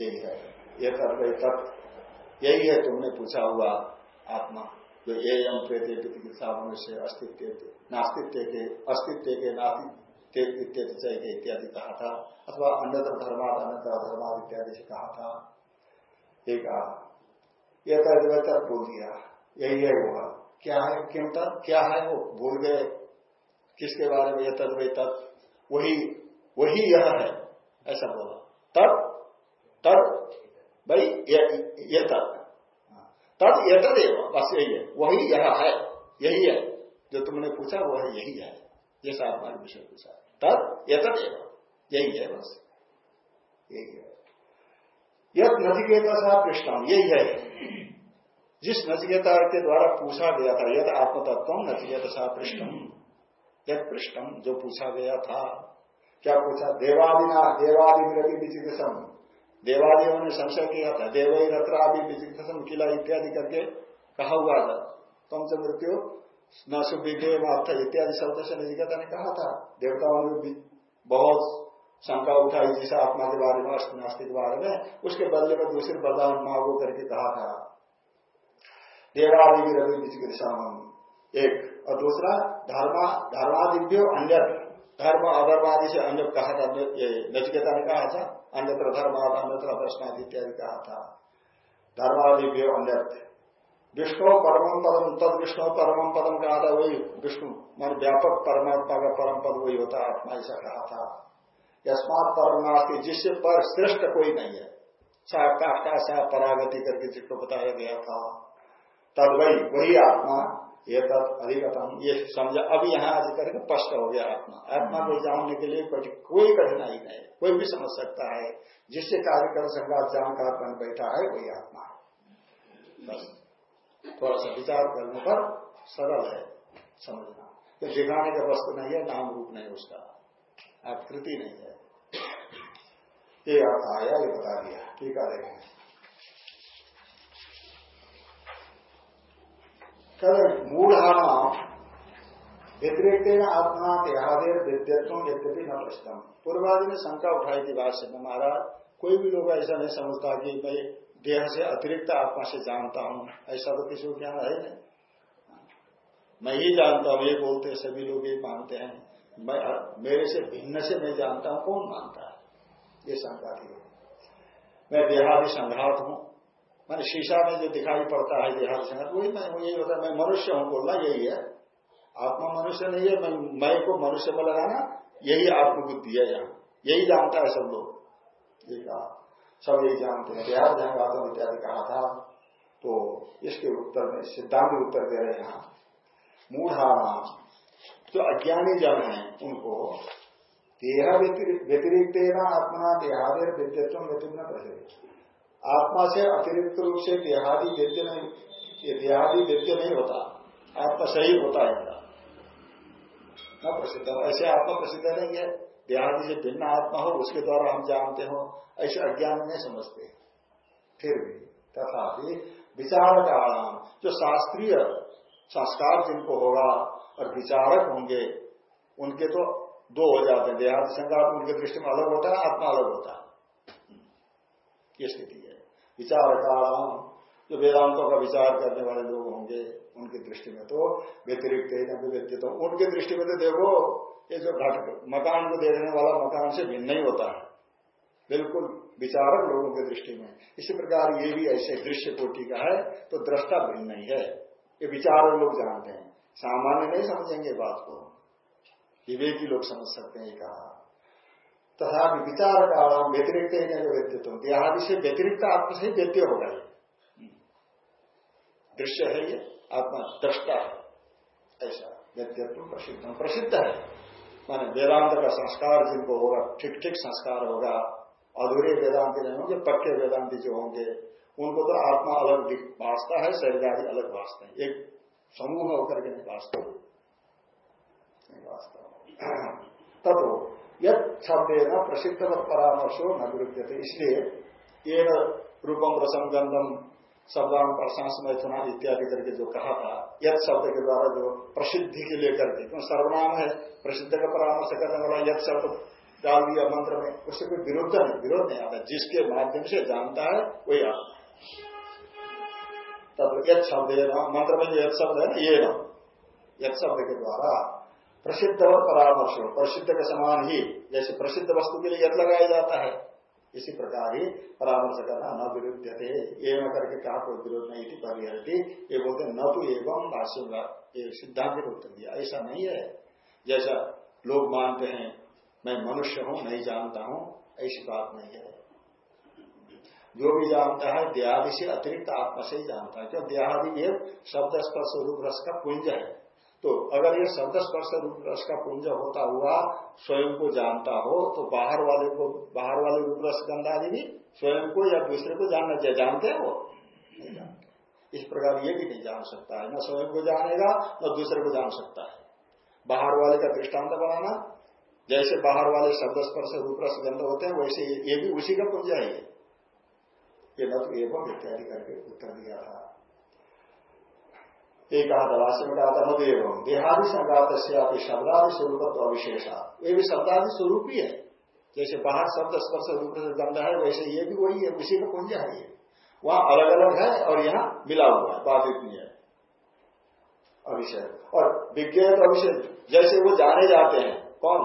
यही है। ये कर तत्व यही है तुमने पूछा हुआ आत्मा, जो ये यम प्रेत चिकित्सा से अस्तित्व नास्तित्व के, अस्तित्व के, नास्तित्व इत्यादि इत्यादि कहा था, अथवा अन्यत्र धर्माद अन्यत्र धर्माद इत्यादि से कहा था। एक ये तक बोल दिया। यही है वो क्या है? किम तत् क्या है वो? भूल गए। किसके बारे में यह तद तत् वही वही यह है। ऐसा बोला। तब तब भाई, ये तत् तब ये तद बस यही है। वही यह है, यही है। जो तुमने पूछा, वह यही है। जैसा आपने विषय पूछा। तब ये तद यही है बस। यही है। यह नचिकेता साहब कृष्ण यही है। जिस नचिकेता के द्वारा पूछा गया था यद आत्मतत्व नचिकेत सा पृष्ठम। यद पृष्ठम, जो पूछा गया था। क्या पूछा? देवादिना देवादि रवि विचिकित्सम। देवादियों ने संशय किया था देवई रत्रादि विचिकित्सम किला इत्यादि करके कहा हुआ था। तुम से मृत्यु, न सुविधे मात्र, इत्यादि शब्द से नचिकेता ने कहा था। देवताओं ने बहुत शंका उठाई, जिस आत्मा के बारे में, अष्ट के बारे में, उसके बदले में दूसरे वरदान मांगो करके कहा था। देवादि रवि विचिकित्सा एक, और दूसरा, धर्मा धर्मादिव्यो अन्य धर्म अधर्मादि से अन्य कहा था नचिकेता ने कहा था। अन्यत्र धर्माद अन्यत्र प्रश्नादि इत्यादि कहा था। धर्मादिव्यो अन्य विष्णु परम पदम तद विष्णु परम पदम कहा था वही, विष्णु, मान व्यापक परमात्मा का परम पद वही होता है, आत्मा ऐसा कहा था। यस्मात परम जिससे पर श्रेष्ठ कोई नहीं है। सा काष्टा सा परागति करके जिसको बताया गया था। तद वही वही आत्मा। ये तद अधिकतम ये समझा अभी यहाँ आज करके स्पष्ट हो गया आत्मा। आत्मा को जानने के लिए कोई कठिनाई नहीं। कोई भी समझ सकता है, जिससे कार्यक्रम संघात जानकार बन बैठा है, वही आत्मा। है बस। थोड़ा सा विचार करने पर सरल है समझना। तो दिखाने का वस्तु नहीं है, नाम रूप नहीं उसका। आकृति नहीं है। ये आया ये बता दिया। ठीक है। कल मूढ़ाना व्यतिरिक्त आत्मा देहादेर विद्यत्व यद्यपि न प्रश्न पूर्वादि ने शंका उठाई थी भाष्य में, महाराज, कोई भी लोग ऐसा नहीं समझता कि मैं देह से अतिरिक्त आत्मा से जानता हूँ। ऐसा तो किसी को ज्ञान है नहीं। मैं ही जानता हूँ, ये बोलते सभी लोग ये मानते हैं। मैं, मेरे से भिन्न से मैं जानता हूँ, कौन मानता है? ये शंका थी। मैं देहादि संघात हूँ। मैंने शीशा में जो दिखाई पड़ता है देहात संगत वही मैं यही होता है, मैं मनुष्य हूँ बोलना यही है। आत्मा मनुष्य नहीं है, मैं मैं को मनुष्य में लगाना यही आत्मबुद्धि है यहाँ। यही जानता है सब लोग। ये कहा, सब यही जानते हैं। देहात जहाँ आत्म इत्यादि कहा था। तो इसके उत्तर में, सिद्धांत उत्तर दे रहे हैं मूढ़ा जो अज्ञानी जन है, उनको देह व्यतिरिक्त ना आत्मना देहादेर विद्यत्व व्यतिरिक्त प्रचलित। आत्मा से अतिरिक्त रूप से देहादि वेद्य नहीं, ये देहादि वेद्य नहीं होता। आत्मा सही होता है न प्रसिद्ध ऐसे आत्मा प्रसिद्ध नहीं है। देहादि से भिन्न आत्मा हो, उसके द्वारा हम जानते हो, ऐसे अज्ञान नहीं समझते। फिर भी, तथापि विचार का आराम जो शास्त्रीय संस्कार जिनको होगा और विचारक होंगे, उनके तो दो हो जाते हैं। देहादि संघात उनके दृष्टि में अलग होता है, आत्मा अलग होता है। ये स्थिति है विचार काराम जो वेदांतों का विचार करने वाले लोग होंगे, उनकी दृष्टि में तो व्यतिरिक्त व्यक्ति तो उनकी दृष्टि में तो देखो, ये जो घट, मकान को देखने वाला मकान से भिन्न ही होता है। बिल्कुल विचारक लोगों की दृष्टि में। इसी प्रकार ये भी ऐसे दृश्य कोटि का है तो दृष्टा भिन्न नहीं है। ये विचारक लोग जानते हैं। सामान्य नहीं समझेंगे बात को। विवेकी लोग समझ सकते हैं कहा। तथा विचार का व्यतिरिक्त ही नहीं व्यक्तित्व देहादि से व्यतिरिक्त आत्मा से व्यक्ति होगा ये दृश्य है ये? आत्मा दृष्टा है। ऐसा व्यक्तित्व प्रसिद्ध। प्रसिद्ध है। माने वेदांत का संस्कार जिनको होगा, ठीक ठीक संस्कार होगा, अधूरे वेदांति नहीं होंगे, पक्के वेदांति जो होंगे, उनको तो आत्मा अलग भाषता है शरीर आदि अलग भाषते हैं। एक समूह होकर के नहीं भाषता तब यद शब्द न प्रसिद्ध परामर्शो न विरुद्ध थे इसलिए ये रूपम रसम गंधम शब्दान प्रशांस चुना इत्यादि करके जो कहा था यद शब्द के द्वारा जो प्रसिद्धि के लिए करके क्यों सर्वनाम है, प्रसिद्ध का परामर्श करने वाला यद शब्द डाल दिया मंत्र में, उससे कोई विरोध नहीं विरोध नहीं आता। जिसके माध्यम से जानता है, वही आता तब यद शब्द मंत्र में जो यद शब्द है ना ये ना यद शब्द के द्वारा प्रसिद्ध और परामर्श प्रसिद्ध के समान ही जैसे प्रसिद्ध वस्तु के लिए यद लगाया जाता है, इसी प्रकार ही परामर्श करना न विरुद्ध थे एवं करके कहा कोई विरोध नहीं थी परिहरती। ये बोलते न तो एवं भाष्य ये सिद्धांत उत्तर दिया। ऐसा नहीं है। जैसा लोग मानते हैं, मैं मनुष्य हूँ, नहीं जानता हूँ, ऐसी बात नहीं है। जो भी जानता है, देहादि से अतिरिक्त आत्मा से ही जानता है। क्यों? देहादि एक शब्द स्पर्श रूप रस का पुंज है। तो अगर ये शब्द स्पर्श रूप रस का पुंज होता हुआ स्वयं को जानता हो तो बाहर वाले को, बाहर वाले रूप रस गंधादि भी स्वयं को या दूसरे को जानना चाहिए। जानते हैं इस प्रकार ये भी नहीं जान सकता है। न स्वयं को जानेगा, न दूसरे को जान सकता है। बाहर वाले का दृष्टांत बनाना, जैसे बाहर वाले शब्द स्पर्श रूप रस गंध होते हैं, वैसे ये भी उसी का पुंज है ये। न तो एवं इत्यादि करके उत्तर दिया था। एक कहा था में कहा था मत एवं देहादि संघात से आप शब्दादि स्वरूप अविशेषा ये भी शब्दादि स्वरूप ही है जैसे बाहर शब्द स्पर्श रूप से गंध है वैसे ये भी वही है उसी का पुंज है ये वहाँ अलग अलग है और यहाँ मिला हुआ है बात इतनी है अभिषेक और विज्ञ तो अभिषेक जैसे वो जाने जाते हैं कौन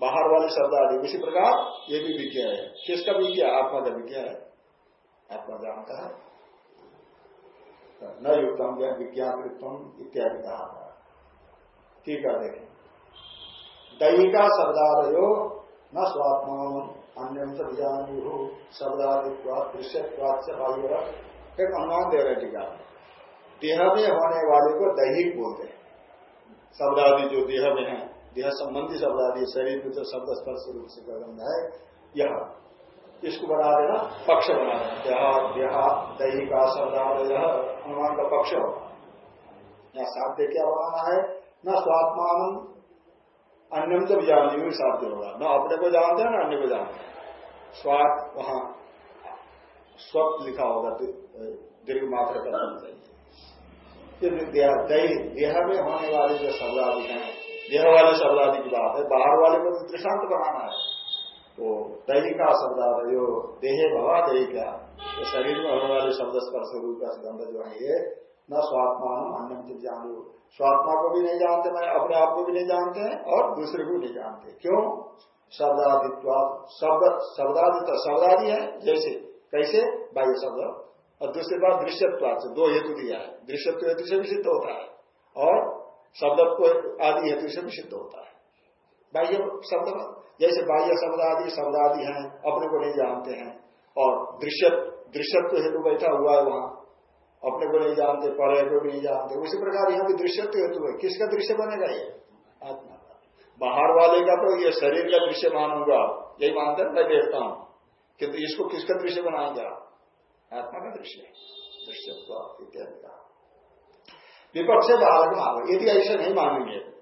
बाहर वाले शब्द आदि उसी प्रकार ये भी विज्ञा है किसका विज्ञ आत्मा का विज्ञा है आत्मा जानता है न युक्तम या विज्ञापृत्वम इत्यादि कहा था ठीक है देखें दैहिका शब्दादयो न स्वात्मा अन्यम से विजानी हो शब्दादित्वाद दृश्यवाद से वायु एक अनुमान दे रहे टीका देह में होने वाले को दैहिक बोलते हैं। शब्दादि जो देह में है, देह संबंधी शब्दादि, शरीर में जो शब्द स्पर्श रूप से गंध है, यह। इसको बना देना पक्ष बना देना। देहा देहा, दैहिका शब्दादय अनुमान का पक्ष हो यहाँ साध्य क्या बनाना है? न स्वात्मान अन्यम जब जानने में साध्य होगा न अपने को जानते हैं, ना अन्य को जानते हैं। स्वाद वहाँ स्वप लिखा होगा दीर्घ मात्र का चाहिए। देह में होने वाले जो शब्दादि हैं, देह वाले शब्दादि की बात है, बाहर वाले को तो दृष्टांत बनाना है। तो दैहिका शब्दाद जो देहे भवा दैहिका तो शरीर में होने वाले शब्द स्पर्श रूप का गंध जो है, ये न स्वात्मान अन्य जान। स्वात्मा को भी नहीं जानते मैं अपने आप को भी नहीं जानते और दूसरे को नहीं जानते। क्यों? शब्दादित्वा शब्द शब्दादित्व शब्दादि है, जैसे, कैसे? बाह्य शब्द। और दूसरी बात दृश्यत्व से दो हेतु दिया है। दृश्यत्व हेतु से भी सिद्ध होता है और शब्द को आदि हेतु से भी सिद्ध होता है। बाह्य शब्द जैसे बाह्य शब्द आदि शब्द आदि है, अपने को नहीं जानते हैं। और दृश्य, दृश्यत्व हेतु बैठा हुआ है वहाँ। अपने को नहीं जानते, पढ़े को नहीं जानते। उसी प्रकार यहाँ भी दृश्य तो हेतु है। किसका दृश्य बनेगा ये? आत्मा बाहर वाले का तो ये शरीर का दृश्य मानूँगा। यही मानते हैं, मैं देखता हूँ। किंतु इसको किसका दृश्य बनाएँगे? आप आत्मा का दृश्य। दृश्य इत्यादि का। विपक्ष बाहर मानो यदि ऐसे नहीं मानेंगे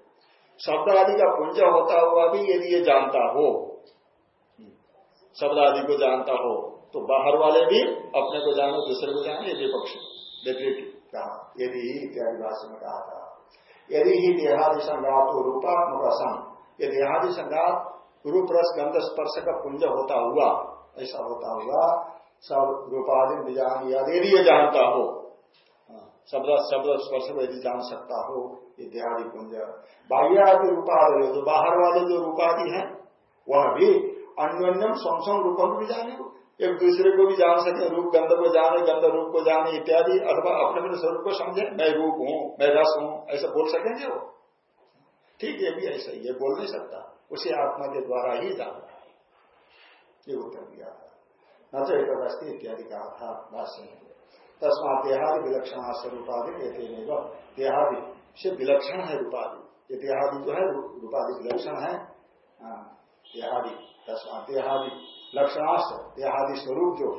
शब्द आदि का पुंज होता हुआ भी यदि ये जानता हो शब्द आदि को जानता हो तो बाहर वाले भी अपने को जानो दूसरे को जाने विपक्ष व्यतिरिक्त कहा यदि इत्यादि भाषा में कहा था। यदि ही देहादि संघात हो रूपात्मक असम ये देहादि संघात रूप रस गंध स्पर्श का पुंज होता हुआ ऐसा होता हुआ सब रूपादि बीजान यदि ये जानता हो हाँ, शब्द शब्द स्पर्श को यदि जान सकता हो देहादि पुंज बाह्य आदि रूपादि जो बाहर वाले जो रूपादि हैं, वह भी अन्योन्यम समसम रूपम भी जाने एक दूसरे को भी जान सके, रूप गंध को जाने, गंध रूप को जाने इत्यादि, अथवा अपने अपने स्वरूप को समझे, मैं रूप हूँ, मैं रस हूँ, ऐसा बोल सकेंगे वो। ठीक, ये भी ऐसा ही, ये बोल नहीं सकता। उसे आत्मा के द्वारा ही जान रहा है। ये उत्तर दिया था। न तो एक अवस्थी इत्यादि कहा था भाष्य में तस्मात देहादि विलक्षण स्वरूपादि नहीं देहादि से विलक्षण है रूपादि। ये देहादि जो है रूपादि विलक्षण है। हाँ, देहादि तस्मात देहादि लक्षणाश देहादि स्वरूप जो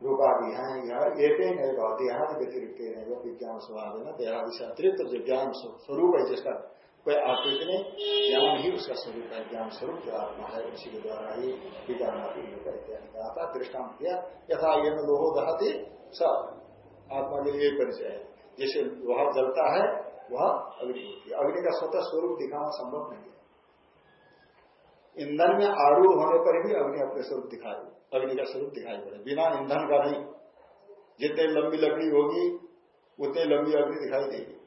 रूपादि है यह एक ही देहादि व्यतिरिक्त नहीं विज्ञान स्वभाव है ना देहादि से अतिरिक्त जो ज्ञान स्वरूप है जिसका कोई आकृत नहीं ज्ञान ही उसका स्वरूप है ज्ञान स्वरूप जो आत्मा है उसी के द्वारा ही विज्ञान इत्यादि कहा था दृष्टांत किया यथा ये लोहो दहाती सब आत्मा के लिए परिचय है। जैसे लोहा जलता है, वह अग्नि होती है। अग्नि का स्वतः स्वरूप दिखाना संभव नहीं है। ईंधन में आरूढ़ होने पर भी अग्नि अपने स्वरूप दिखाई, अग्नि का स्वरूप दिखाई पड़े। बिना ईंधन का नहीं। जितने लंबी लकड़ी होगी, उतनी लंबी अग्नि दिखाई देगी।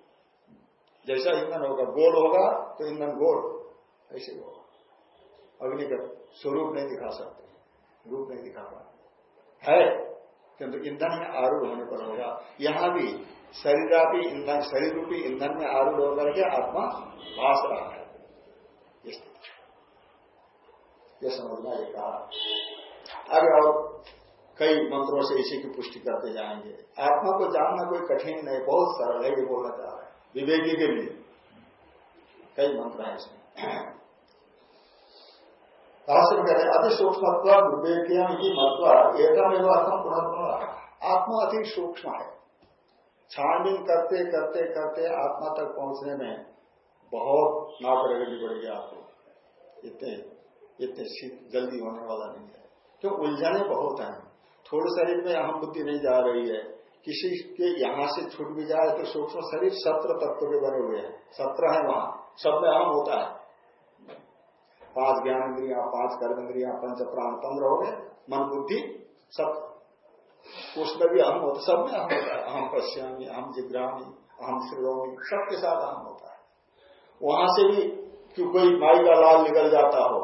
जैसा ईंधन होगा, गोल होगा तो ईंधन गोल, ऐसे होगा। अग्नि का स्वरूप नहीं दिखा सकते, रूप नहीं दिखा पा है? किंतु ईंधन में आरूढ़ होने पर होगा। यहाँ भी शरीर भी ईंधन शरीर रूपी ईंधन में आरूढ़ होकर के आत्मा भाष रहा है। यह समझना ये कहा। अरे और कई मंत्रों से इसी की पुष्टि करते जाएँगे। आत्मा को जानना कोई कठिन नहीं, बहुत सरल है, ये बोलना चाह रहे हैं। विवेकी के लिए कई मंत्र है इसमें। भाष्य में कहते अति सूक्ष्म विवेकियों की महत्व एकम एवं अर्थम पुनः आत्मा अति सूक्ष्म है छानबीन करते करते करते आत्मा तक पहुँचने में बहुत नाक रगड़नी पड़ेगी आपको इतने इतने जल्दी होने वाला नहीं है क्यों उलझने बहुत हैं थोड़े शरीर में अहम बुद्धि नहीं जा रही है किसी के यहाँ से छूट भी जाए तो सूक्ष्म शरीर सत्र तत्व के बने हुए हैं सत्र है वहाँ सब में अहम होता है पाँच ज्ञान इंद्रिया पाँच कर्म इंद्रिया, पंच प्राण, पंद्रह हो गए। मन, बुद्धि, सब। उसमें भी अहम होता सब में अहम होता है। अहम पश्यामी, अहम जिग्रामी, अहम श्रीरोमी सबके साथ अहम होता है। वहाँ से भी क्यों कोई माई का लाल निकल जाता हो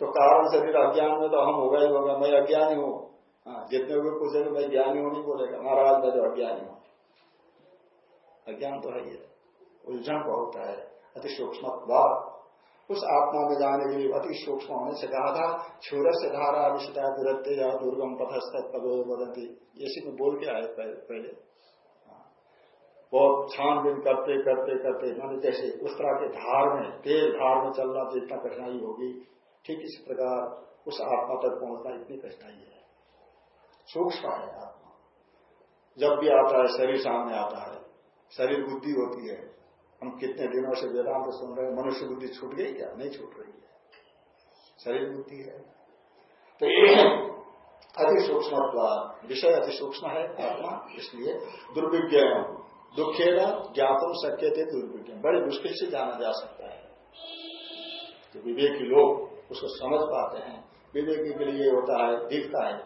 तो कारण शरीर अज्ञान में तो अहम होगा ही होगा, मैं अज्ञानी हूँ। हाँ जितने भी पूछेंगे मैं ज्ञानी हूँ, नहीं बोलेगा, महाराज, मैं तो अज्ञानी हूँ। अज्ञान तो है ही उलझन बहुत है। अति सूक्ष्म उस आत्मा में जाने के लिए अति सूक्ष्म होने से कहा था छोर से धारा विषता दुरत्य या दुर्गम पथस्थ पदो बदती बोल के आए पहले। बहुत छानबीन करते करते करते, मैंने जैसे उस तरह के धार में तेज धार में चलना तो इतना कठिनाई होगी। ठीक इस प्रकार उस आत्मा तक पहुँचना इतनी कठिनाई है। सूक्ष्म है आत्मा। जब भी आता है, शरीर सामने आता है। शरीर बुद्धि होती है। हम कितने दिनों से वेदांत सुन रहे हैं, मनुष्य बुद्धि छूट गई क्या? नहीं छूट रही है। शरीर बुद्धि है। तो ये अति सूक्ष्म विषय अति सूक्ष्म है आत्मा, इसलिए दुर्विज्ञ दुखे न ज्ञातम शक्य थे दुर्विज्ञ बड़े मुश्किल से जाना जा सकता है। तो विवेकी लोग उसको समझ पाते हैं। विवेकी के लिए होता है, दिखता है।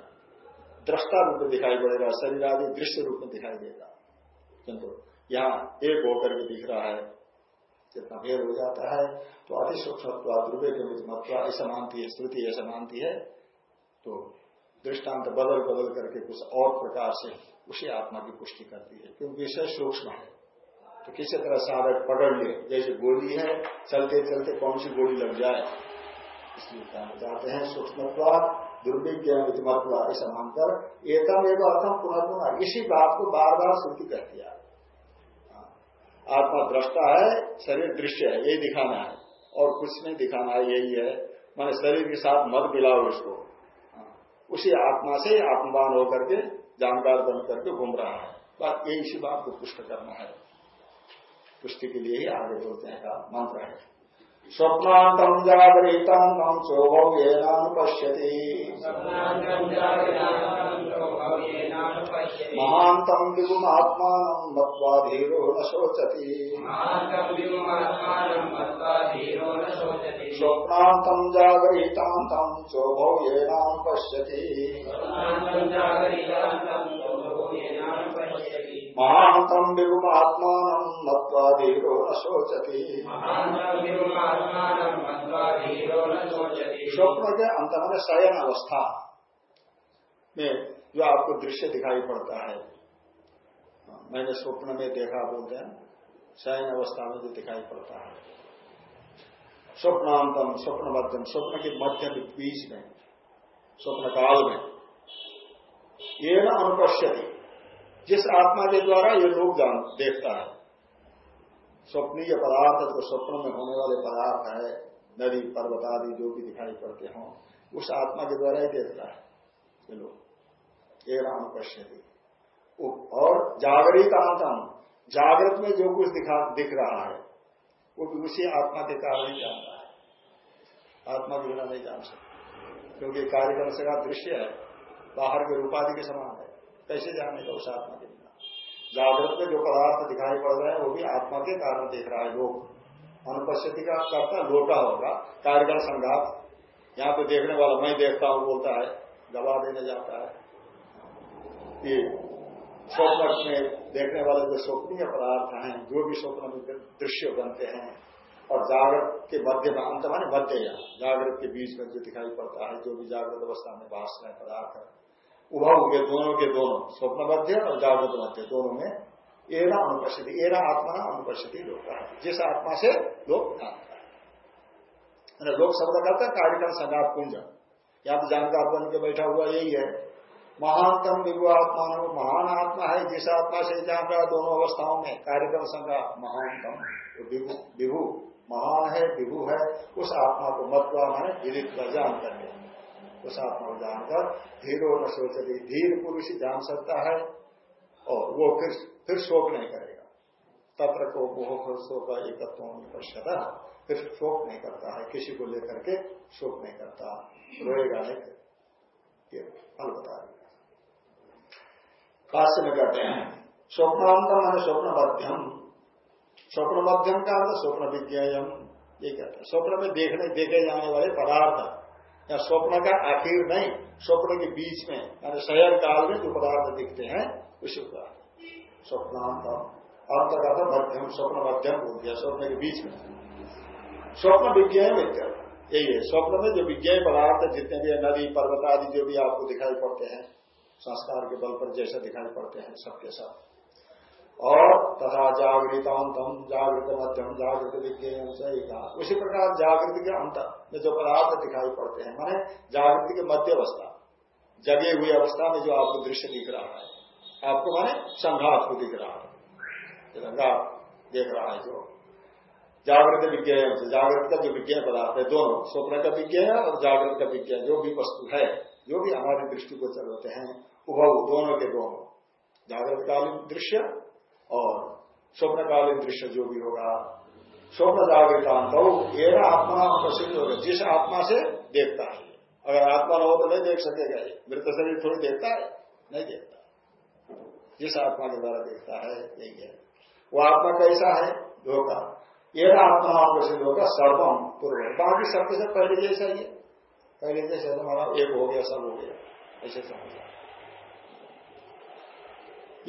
दृष्टा रूप में दिखाई पड़ेगा शरीर आदि दृश्य रूप में दिखाई देगा। किंतु यहाँ एक होकर के दिख रहा है। कितना भेद हो जाता है तो अति सूक्ष्म ध्रुवे के महत्व ऐसा मानती है, श्रुति ऐसा मानती है। तो दृष्टांत बदल बदल करके कुछ और प्रकार से उसी आत्मा की पुष्टि करती है, क्योंकि विषय सूक्ष्म है। तो किसी तरह साधक पकड़ ले, जैसे गोली है, चलते चलते कौन सी गोली लग जाए? इसलिए कहना चाहते हैं सूक्ष्म दुर्विज्ञ महत्व ऐसा मानकर एकम एक अर्थम पुनर्पुनः इसी बात को बार बार श्रुति कहती है। आत्मा दृष्टा है, शरीर दृश्य है, यही दिखाना है। और कुछ नहीं दिखाना है, यही है। मैंने शरीर के साथ मत मिलाओ इसको। हाँ। उसी आत्मा से आत्मवान होकर के, जानकार बन करके घूम रहा है। बात यही इसी बात को पुष्ट करना है। पुष्टि के लिए ही आगे बोलते हैं का मंत्र है। स्वप्नांतम जागरितांतम शोभौ येनानुपश्यति। महान्तम विगुमात्मानं मत्वा धीरो न शोचति। स्वप्नांतम येनानुपश्यति। महांतम विगुमात्मान मत्वा धीरो न शोचती। स्वप्न के अंत में शयन अवस्था में जो आपको दृश्य दिखाई पड़ता है। मैंने स्वप्न में देखा बोलते हैं, शयन अवस्था में जो दिखाई पड़ता है। स्वप्नांतम स्वप्न मध्यम स्वप्न के मध्य बीच में स्वप्न काल में, ये न अनुपश्यति। जिस आत्मा के द्वारा ये लोग देखता है। स्वप्नीय पदार्थ, जो स्वप्न में होने वाले पदार्थ है, नदी, पर्वत आदि जो भी दिखाई पड़ते हों, उस आत्मा के द्वारा ही देखता है ये लोग। ये राम पश्यति और जागृत आतम जागृत में जो कुछ दिखा, दिख रहा है, वो भी उसी आत्मा के कारण ही जानता है। आत्मा के बिना नहीं जान सकता, क्योंकि कार्यक्रम से का दृश्य है, बाहर के रूपाधि के समान। कैसे जानेगा उस आत्मा के बिना? जागृत में जो पदार्थ दिखाई पड़ रहे हैं, वो भी आत्मा के कारण देख रहा है लोग। अनुपस्थिति का करता लोटा होगा। कार्यक्रम संघात, यहाँ पे देखने वाला मैं देखता हूँ, बोलता है गवाह देने जाता है। ये स्वप्न में देखने वाले जो स्वप्नीय पदार्थ हैं, जो भी स्वप्न में दृश्य बनते हैं, और जागृत के मध्य में, अंत माने मध्य जागृत के बीच में जो दिखाई पड़ता है, जो भी जागृत अवस्था में भाष रहे पदार्थ उभव के, दोनों के दोनों स्वप्न मध्य और जागृत मध्य दोनों में एना अनुपस्थिति, एरा आत्मा अनुपस्थिति लोग है। जिस आत्मा से लोग जानता है। लोक शब्द करता है कार्यक्रम संगात कुंज या तो जानकार बन के बैठा हुआ यही है। महानतम विभु आत्मा महान आत्मा है। जिस आत्मा से जान रहा है दोनों अवस्थाओं में, कार्यक्रम संगा महानतम विभु महान है, विभु है, उस आत्मा को मतवा माने विदित जान करने उस आत्मा को जानकर धीरो न सोचती धीर पुरुष जान सकता है और वो फिर फिर शोक नहीं करेगा। तत्र को मोह शोक एकत्व पश्चाता फिर शोक नहीं करता है। किसी को लेकर के शोक नहीं करता। रोएगा नहीं ये फल बता दिया काश्य में कहते हैं स्वप्नांत मैंने स्वप्न मध्यम स्वप्न मध्यम का अर्थ स्वप्न विज्ञान ये कहते हैं, स्वप्न में देखने, देखे जाने वाले पदार्थ या स्वप्न का आखिर नहीं, स्वप्न के बीच में, यानी शहर काल में जो पदार्थ दिखते हैं, उसी का स्वप्नांत अंत का था मध्यम, स्वप्न मध्यम बोल दिया, स्वप्न के बीच में। स्वप्न विज्ञान यही है, स्वप्न में जो विज्ञान पदार्थ जितने भी नदी, पर्वत आदि जो भी आपको दिखाई पड़ते हैं, संस्कार के बल पर जैसे दिखाई पड़ते हैं, सबके साथ। और तथा जागृतांतम जागृत मध्यम जागृत विज्ञान कहा। उसी प्रकार जागृति के अंत में जो पदार्थ दिखाई पड़ते हैं, माने जागृति के मध्य अवस्था जगे हुई अवस्था में जो आपको दृश्य दिख रहा है, आपको माने संघात को दिख रहा है। संघात देख रहा है जो। जागृत विज्ञान से, जागृत का जो विज्ञान पदार्थ है, दोनों, स्वप्न का विज्ञान और जागृत का विज्ञान जो भी वस्तु है, जो भी हमारे दृष्टि को चलते हैं उभव दोनों के दोनों। जागृत कालीन दृश्य और स्वप्नकालीन दृश्य जो भी होगा स्वप्न जागृतांत ये आत्मा प्रसिद्ध होगा, जिस आत्मा से देखता है। अगर आत्मा न हो तो नहीं देख सकेगा ये। मृत शरीर थोड़ी देखता है, नहीं देखता। जिस आत्मा के द्वारा देखता है यही है वो आत्मा कैसा है? धोखा। ये आत्मा प्रसिद्ध होगा, सर्वम पूर्व बाकी सबके से पहले जैसा ही पहले जैसे हमारा एक हो गया, सब हो गया। ऐसे समझ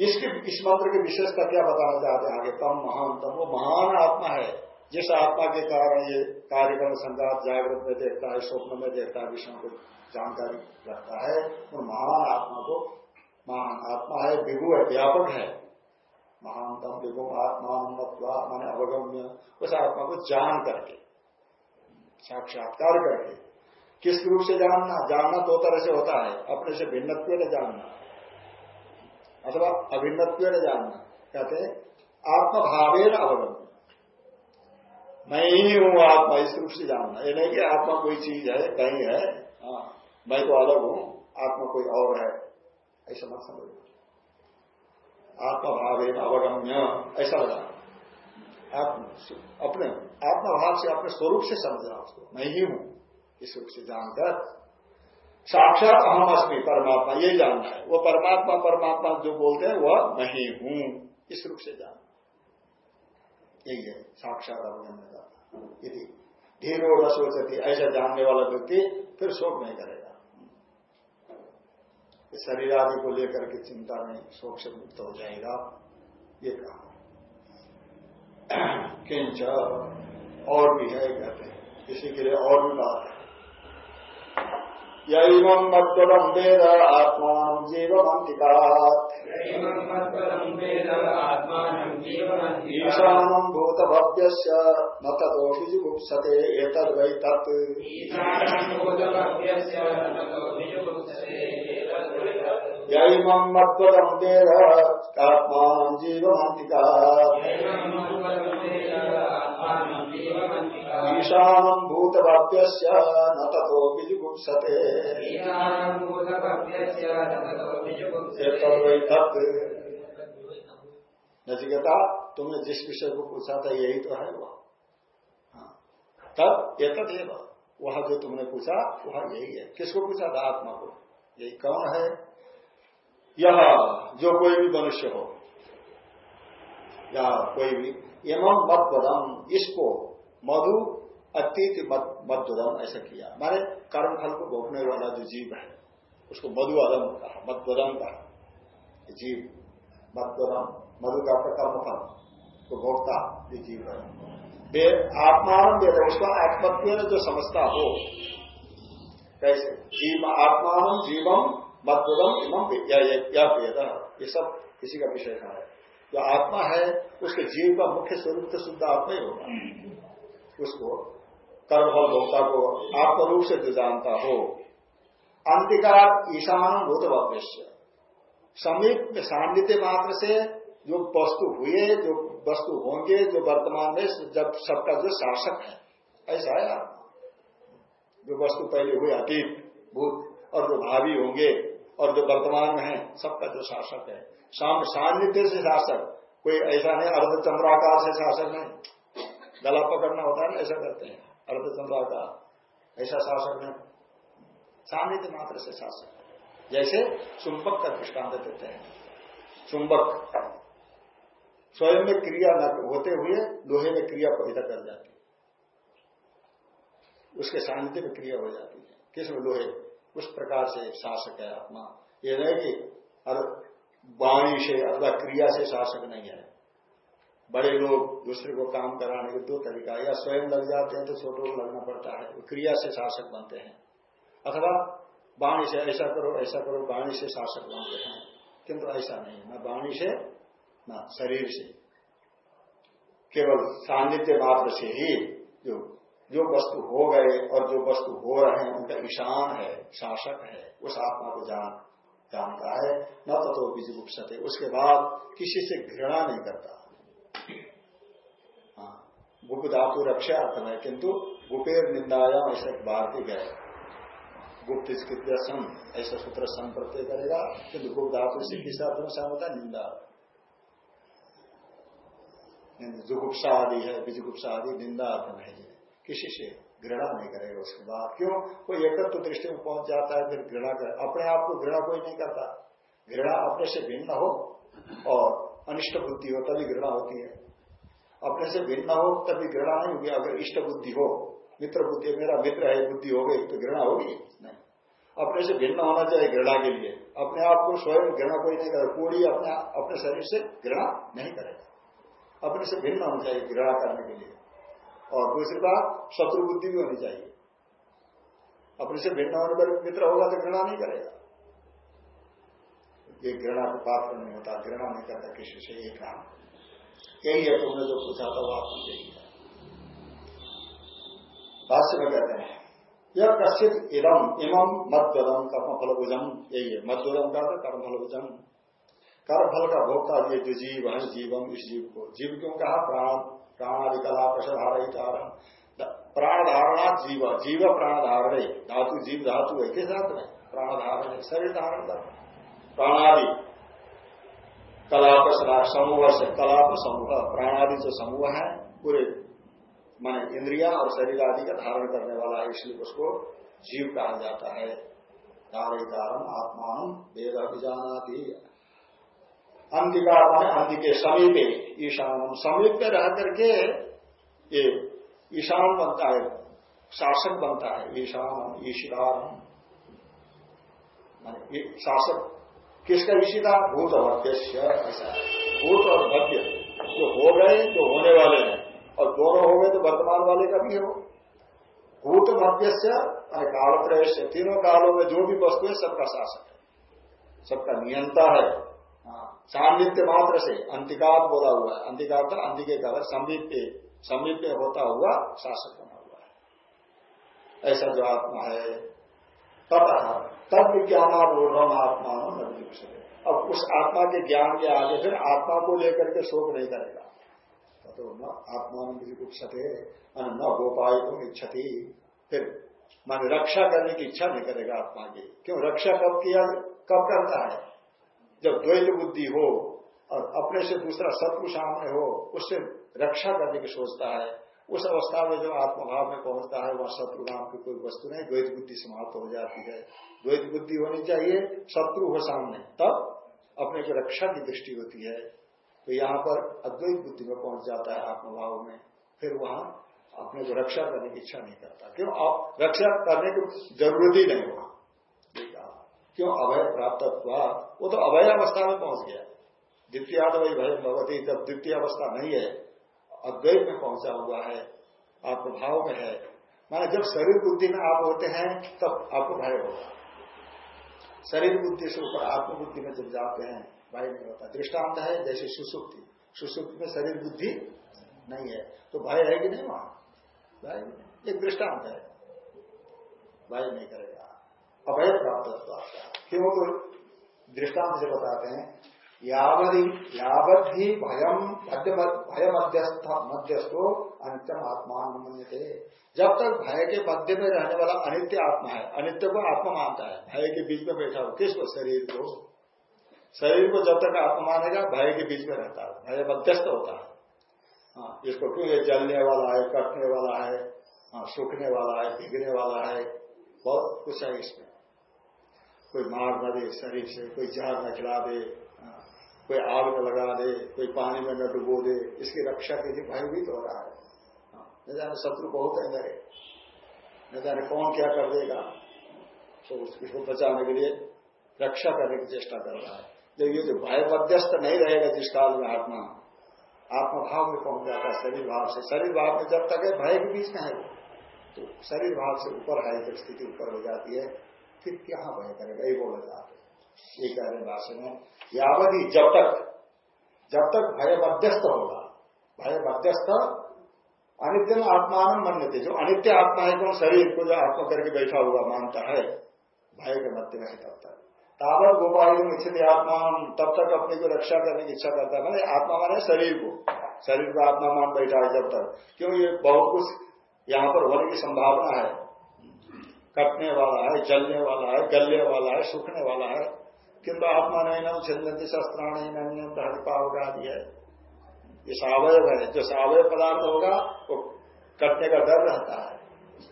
इसके इस मंत्र की विशेषता क्या बताना चाहते हैं? आगे, तम महान, तम वो महान आत्मा है, जिस आत्मा के कारण ये कार्यक्रम, संघात, जागृत में देखता है, स्वप्न में देखता है, विषयों को जानकारी रखता है, वो महान आत्मा को, महान आत्मा है, विभु है, व्यापक है। महानतम विभु आत्मा माने अवगम्य, उस आत्मा को जान करके, साक्षात्कार करके। किस रूप से जानना? जानना दो तरह से होता है, अपने से भिन्नत्व जानना। अथवा अभिन्नत्व न जानना। कहते हैं आत्मभावे न अवगम मैं ही हूँ आत्मा, इस रूप से जानना। ये नहीं कि आत्मा कोई चीज़ है, कहीं है। हाँ मैं तो अलग हूँ, आत्मा कोई और है। ऐसा मत समझ। आत्मभावे अवगम्य, ऐसा लगा आत्म, अपने, आत्मभाव से अपने स्वरूप से समझना उसको। मैं ही हूँ, इस रूप से जानकर साक्षात अहम अस्मी, परमात्मा, ये जानना है। वो परमात्मा परमात्मा जो बोलते हैं, वह नहीं हूँ। इस रूप से जानना यही है, साक्षात अवगम यदि धीरो न सोचती ऐसा जानने वाला व्यक्ति फिर शोक नहीं करेगा। शरीर आदि को लेकर के चिंता में शोक से मुक्त हो जाएगा। ये कहा। किंच और भी है, कहते हैं। इसी के लिए और भी बात है। यम मद्वदम वेद आत्मान जीवमंतिकात् ईशानम भूतभव्य न तदोषि जुगुप्सते तत्। यम मद्वदम वेद आत्मान जीवमंतिकात् ईशानम भूतभव्य न तथो नचिकेता तुमने जिस विषय को पूछा था यही तो है वह हाँ। तब एक वह जो तुमने पूछा वह यही है। किसको पूछा था? आत्मा को। यही कौन है? यह जो कोई भी मनुष्य हो। या कोई भी। एवं मत बदम इसको मधु अतीत मधुदम ऐसा किया। हमारे कर्म फल को भोगने वाला जो जीव है, उसको मधु अदम कहा मधुदम कहा। जीव मधुदम मधु का कर्म फल को भोगता ये जीव है। वे उसको आत्मत्व जो समझता हो। कैसे? जीव आत्मान जीवम मधुदम इमम वेद ये सब किसी का विषय है। जो आत्मा है, उसके जीव का मुख्य स्वरूप तो शुद्ध आत्मा ही होगा। उसको कर्मफल भोक्ता को आत्म रूप से जो जानता हो। अंतिकात ईशान भूत भव्य समीप सान्निध्य मात्र से जो वस्तु हुए, जो वस्तु होंगे, जो वर्तमान में जब सबका जो शासक है, ऐसा है जो वस्तु पहले हुए, अतीत, भूत, और जो भावी होंगे, और जो वर्तमान में है, सबका जो शासक है। सान्निध्य से शासक। कोई ऐसा नहीं, अर्धचंद्राकार से शासक नहीं। गला पकड़ना होता है ऐसा करते हैं। अर्धचंद्राकार ऐसा शासक नहीं सान्निध्य मात्र से शासक। जैसे चुंबक का दृष्टांत देते हैं। चुंबक स्वयं में क्रिया न होते हुए लोहे में क्रिया पैदा कर जाती है। उसके सानिध्य में क्रिया हो जाती है। किसमें? लोहे। उस प्रकार से शासक है आत्मा। यह नहीं कि वाणी से अथवा क्रिया से शासक नहीं है। बड़े लोग दूसरे को काम कराने के दो तरीका या स्वयं लग जाते हैं तो छोटों को लगना पड़ता है। क्रिया से शासक बनते हैं। अथवा वाणी से ऐसा करो ऐसा करो, वाणी से शासक बनते हैं। किंतु ऐसा नहीं न वाणी से, न शरीर से। केवल सान्निध्य मात्र से ही जो जो वस्तु हो गए और जो वस्तु हो रहे हैं, उनका ईशान है, शासक है, उस आत्मा को जान, जानता है। न तो बीज गुप्सते उसके बाद किसी से घृणा नहीं करता। गुप धातु रक्षा अर्थ है, किंतु गुपेर निंदाया ऐसे भारती गए गुप्त सम, ऐसा सूत्र सम प्रत्यय करेगा, किंतु गुप्त धातु से किसमें होता है, निंदा। जुगुप्सा आदि है बीजगुप्सा आदि, निंदा अर्थ में है किसी से घृणा नहीं करेगा उसके बाद। क्यों? कोई एकत्व दृष्टि में पहुँच जाता है, फिर घृणा कर, अपने आप को घृणा कोई नहीं करता। घृणा अपने से भिन्न हो, और अनिष्ट बुद्धि हो, तभी घृणा होती है। अपने से भिन्न हो, तभी घृणा नहीं होगी। अगर इष्ट बुद्धि हो, मित्र बुद्धि मेरा मित्र है, बुद्धि हो गई तो घृणा होगी? नहीं। अपने से भिन्न होना चाहिए घृणा के लिए, अपने आप को स्वयं घृणा कोई नहीं करे, कोई अपने अपने शरीर से घृणा नहीं करेगा अपने से भिन्न होना चाहिए घृणा करने के लिए। और दूसरी बात, शत्रु बुद्धि भी होनी चाहिए। अपने से भिन्न होने पर मित्र होगा तो घृणा नहीं करेगा। ये घृणा को पात्र नहीं होता, घृणा नहीं करता, किसी से एक काम। यही है, तुमने जो पूछा था, वो आपको यही है भाष्य में कहते हैं, यह कश्चित इदम इमम मदम कर्म फलभुजम यही है मदम का कर्म फलभुजम कर्म फल का भोक्ता ये जो जीव है जीवम इस जीव को। जीव क्यों कहा? प्राण प्राणादि कला प्रसारण प्राण धारणा जीव जीव प्राण धारण धातु, जीव धातु है, किस धातु में? प्राण धारण शरीर धारण कर प्राणादि। कलाप समूह से कलाप समूह, प्राणादि जो समूह है, पूरे माने इंद्रिया और शरीर आदि का धारण करने वाला है, इसलिए उसको जीव कहा जाता है। धारितारम आत्मान वेद अभिजाना अंतिका माने अंति के समीपे ईशान समीप में रह करके ये ईशान बनता है, शासक बनता है ईशान ईशिदान शासक किसका ईशिदा भूत भव्य ऐसा। भूत और भव्य जो हो गए जो होने वाले हैं। और दोनों हो गए तो वर्तमान वाले का भी हो भूत भव्य से काल से तीनों कालों में जो भी वस्तु है सबका शासक है। सबका नियंता है। सामिप्य मात्र से अंतिकात बोला हुआ है। अंतिकात का अंति के कारण समीप्य समीप्य होता हुआ शासक बना हुआ है। ऐसा जो आत्मा है तथा तब विज्ञान रूढ़ आत्मा नदी अब उस आत्मा के ज्ञान के आगे फिर आत्मा को लेकर के शोक नहीं करेगा। तो न आत्मा विकुपते न गोपाय इच्छती। फिर मान रक्षा करने की इच्छा नहीं करेगा आत्मा की। क्यों? रक्षा कब किया? कब करता है? जब द्वैत बुद्धि हो और अपने से दूसरा शत्रु सामने हो, उससे रक्षा करने की सोचता है। उस अवस्था में जो आत्मभाव में पहुँचता है, वह शत्रु नाम की कोई वस्तु नहीं, द्वैत बुद्धि समाप्त हो जाती है। द्वैत बुद्धि होनी चाहिए, शत्रु हो सामने, तब अपने की रक्षा की दृष्टि होती है तो यहाँ पर अद्वैत बुद्धि में पहुँच जाता है आत्मभाव में। फिर वहाँ अपने को रक्षा करने की इच्छा नहीं करता। क्यों? आप रक्षा करने की ज़रूरत ही नहीं हुआ क्यों? अभय प्राप्त हुआ। वो तो अभय अवस्था में पहुँच गया। द्वितीय वही भय भगवती जब द्वितीय अवस्था नहीं है। अद्वैत में पहुँचा हुआ है, आत्मभाव में है। माने जब शरीर बुद्धि में आप होते हैं, तब आपको भय होगा। शरीर बुद्धि से ऊपर आत्मबुद्धि में जब जाते हैं भय नहीं होता। दृष्टांत है, जैसे सुसुप्ति। सुसुप्ति में शरीर बुद्धि नहीं है तो भय है कि नहीं वहाँ? भय एक दृष्टांत है। भय नहीं करेगा। अभय प्राप्त होता क्यों? तो दृष्टांत से बताते हैं यावत ही भयम भय मध्यस्थ मध्यस्थो अनित्यम आत्मा थे जब तक भय के मध्य में रहने वाला अनित्य आत्मा है, अनित्य को आत्मा मानता है, भय के बीच में बैठा हो, किसको? शरीर को। शरीर को जब तक आत्मा मानेगा, भय के बीच में रहता है, भय मध्यस्थ होता है। हाँ इसको क्यों? ये जलने वाला है, कटने वाला है हाँ सूखने वाला है, भीगने वाला है, बहुत कुछ है इसमें। कोई मार न दे, शरीर से कोई जहर न खिला दे कोई आग न लगा दे कोई पानी में न डुबो दे इसकी रक्षा के लिए भयभीत हो रहा है। हाँ, न जाने शत्रु बहुत है मेरे। न जाने कौन क्या कर देगा। तो उसको बचाने के लिए रक्षा करने की चेष्टा कर रहा है। जब ये जो भय मध्यस्थ नहीं रहेगा जिस काल में आत्मा आत्मभाव में पहुँच जाता है शरीर भाव से। शरीर भाव में जब तक है भय के बीच में है तो शरीर भाव से ऊपर है जब स्थिति ऊपर हो जाती है फिर क्या भय करेगा? यही बोला चाहते ये कह रहे भाषण में यावधि जब तक जब तक भय मध्यस्थ होगा। भय मध्यस्थ अनित्य आत्मान मन थे जो अनित्य आत्मा है, कौन शरीर को जो आत्मा करके बैठा हुआ मानता है, भय के मध्य में तब तक। तावत गोपाल इच्छित आत्मा तब तक अपने को रक्षा करने की इच्छा करता है। मैंने आत्मा माने शरीर को। शरीर को आत्मा मान बैठा है जब तक। क्यों? ये बहुत कुछ यहाँ पर होने की संभावना है। कटने वाला है, जलने वाला है, गलने वाला है, सूखने वाला है। किंतु आत्मा नहीं नम छिंदी शस्त्राणी नम पावक आदि है। ये सावयव है, जो सावय पदार्थ होगा, वो कटने का डर रहता है,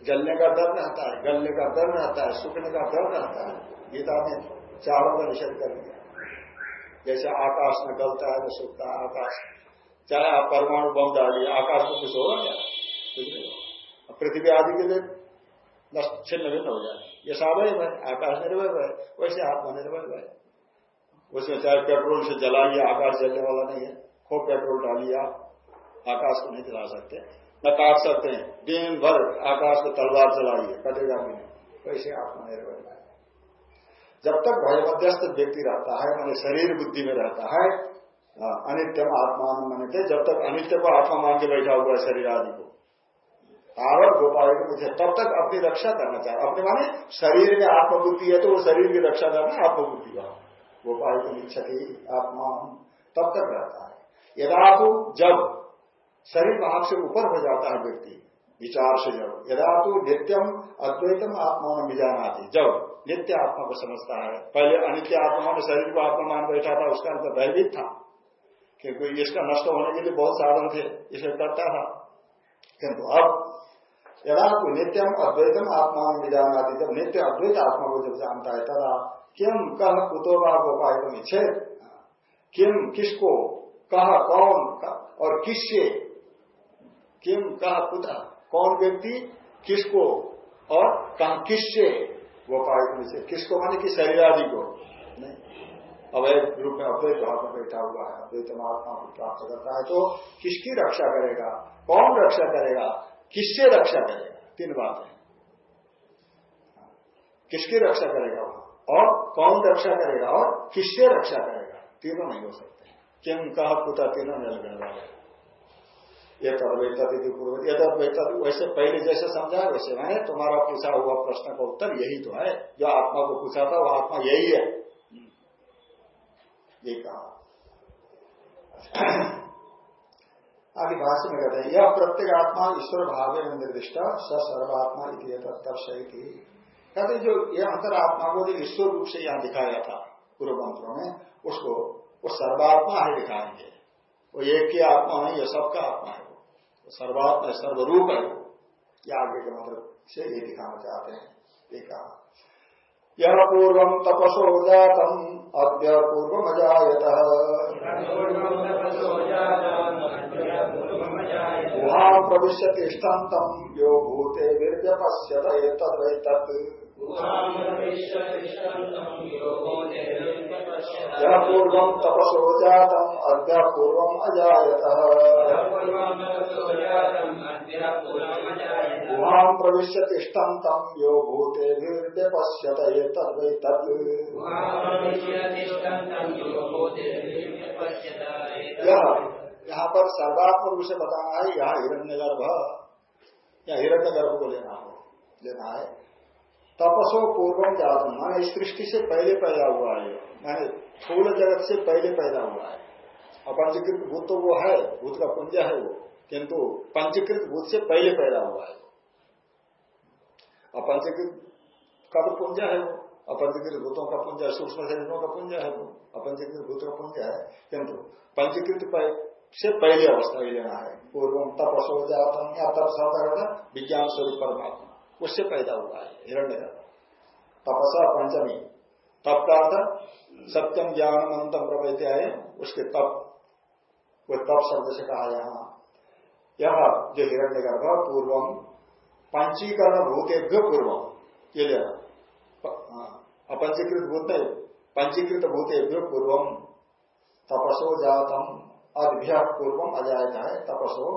जलने का डर रहता है, गलने का डर रहता है, सूखने का डर रहता है गीता में चारों का निषेध कर दिया। जैसे आकाश में गलता है तो सूखता है आकाश। चाहे आप परमाणु बम डालिए, आकाश में कुछ होगा क्या? पृथ्वी आदि के लिए छिन्न भिन्न हो जाए। ये सावय है आकाश निर्भय है वैसे आत्मा निर्भय है उसमें चाहे पेट्रोल से जलाइए आकाश जलने वाला नहीं है। खूब पेट्रोल डालिए आप, आकाश को नहीं जला सकते। न काट सकते हैं। दिन भर आकाश को तलवार चलाइए कटेगा भी नहीं। वैसे आत्मनिर्भर है जब तक भय मध्यस्थ व्यक्ति रहता है, मैंने शरीर बुद्धि में रहता है अनित्यम आत्मा मानते जब तक अनित्य को आत्मा मान के बैठा हुआ है शरीर आदि को आरोप गोपाल को मुझे तब तक अपनी रक्षा करना चाहिए अपने माने शरीर में आत्मबुद्धि है तो वो शरीर की रक्षा करना आत्मबुद्धि का गोपाल को इच्छती आत्मा तब तक रहता है। यदा तो जब शरीर भाव से ऊपर हो जाता है व्यक्ति, विचार से जब, यदा तो नित्यम अद्वैतम आत्मा में मिजान आती जब नित्य आत्मा को समझता है। पहले अनित्य आत्मा में शरीर को आत्मा मान बैठा था, उसका अंतर भयभीत था, क्योंकि इसका नष्ट होने के लिए बहुत साधन थे, इसे करता था। किंतु अब यदा तो नित्यम अद्वैतम आत्मा विधान आदि जब नित्य अद्वैत आत्मा को जब जानता है, तदा किम कह कुतो गोपाय छेद किम किसको कहा कौन और किससे? किम कह कुत? कौन व्यक्ति किसको, और कहा किससे गोपाय से किसको माने कि शरीर आदि को? नहीं। अवैध रूप में अद्वैत भाव में बैठा हुआ है अद्वैत आत्मा को प्राप्त करता है तो किसकी रक्षा करेगा? कौन रक्षा करेगा? किससे रक्षा करेगा? तीन बात है। किसकी रक्षा करेगा वो? और कौन रक्षा करेगा और किससे रक्षा करेगा? तीनों नहीं हो सकते। किम कहा पुता, तीनों नहीं लगने वाले ये तद्वैता दीदी पूर्व, ये तद्वैता वैसे पहले जैसे समझा, वैसे मैंने। तुम्हारा पूछा हुआ प्रश्न का उत्तर यही तो है। जो आत्मा को पूछा था, वो आत्मा यही है। ये कहा। आदि भाष्य में कहते हैं। यह प्रत्येक आत्मा ईश्वर भाव में निर्दिष्ट, स सर्वात्मा तत्सही थी कहते जो यह अंतरात्मा को जो ईश्वर रूप से यहाँ दिखाया था पूर्व मंत्रों में, उसको, वो सर्वात्मा है दिखाएँगे। वो एक की आत्मा है यह सबका आत्मा है वो। सर्वात्मा सर्वरूप है वो। ये आगे के मंत्र से ये दिखाना चाहते हैं। ये कहा। यह पूर्व तपसो जातम अद्य पूर्व अजात गुहा प्रवेश तिष्ठन्तम यो भूते एतद्वै तत्। यह पूर्व तपसो जातम अद्य पूर्व अजात वहाँ प्रविश्य तिष्ठन्तम यो भूते वीर्यपश्यत एतद्वै तत् यह यहाँ पर सर्वात्म रूप से बताना है, यहाँ हिरण्य गर्भ या हिरण्य गर्भ को लेना हो, लेना है। तपसो पूर्वम जातम माने इस सृष्टि से पहले पैदा हुआ है। माने फूल जगत से पहले पैदा हुआ है। अपंजीकृत भूत तो वो है, भूत का पुंज है वो। किंतु पंचीकृत भूत से पहले पैदा हुआ है। अपंचीकृत का तो पुंज है वो। अपंजीकृत भूतों का पुंज है, सूक्ष्म शरीरों का पुंज है वो। अपंजीकृत भूत का पुंज है। किंतु पंचीकृत से पहले अवस्था लेना है। पूर्वम तप हो जाता या तप शब्द विज्ञान स्वरूप परमात्मा। उससे पैदा हुआ है हिरण्य तपसा पंचमी। तप का अर्थ सत्यम ज्ञान अनंतम प्रवृत्ति आए उसके तप। वो तप शब्द से कहा यहाँ। यह जो हिरण्य गर्भ पूर्वम पंचीकरण भूतेभ्य पूर्वम ये लेना हाँ, अपंचीकृत भूत पंचीकृत भूतेभ्य पूर्वम तपसो जातम अभ्य पूर्वम अजायता है तपसो।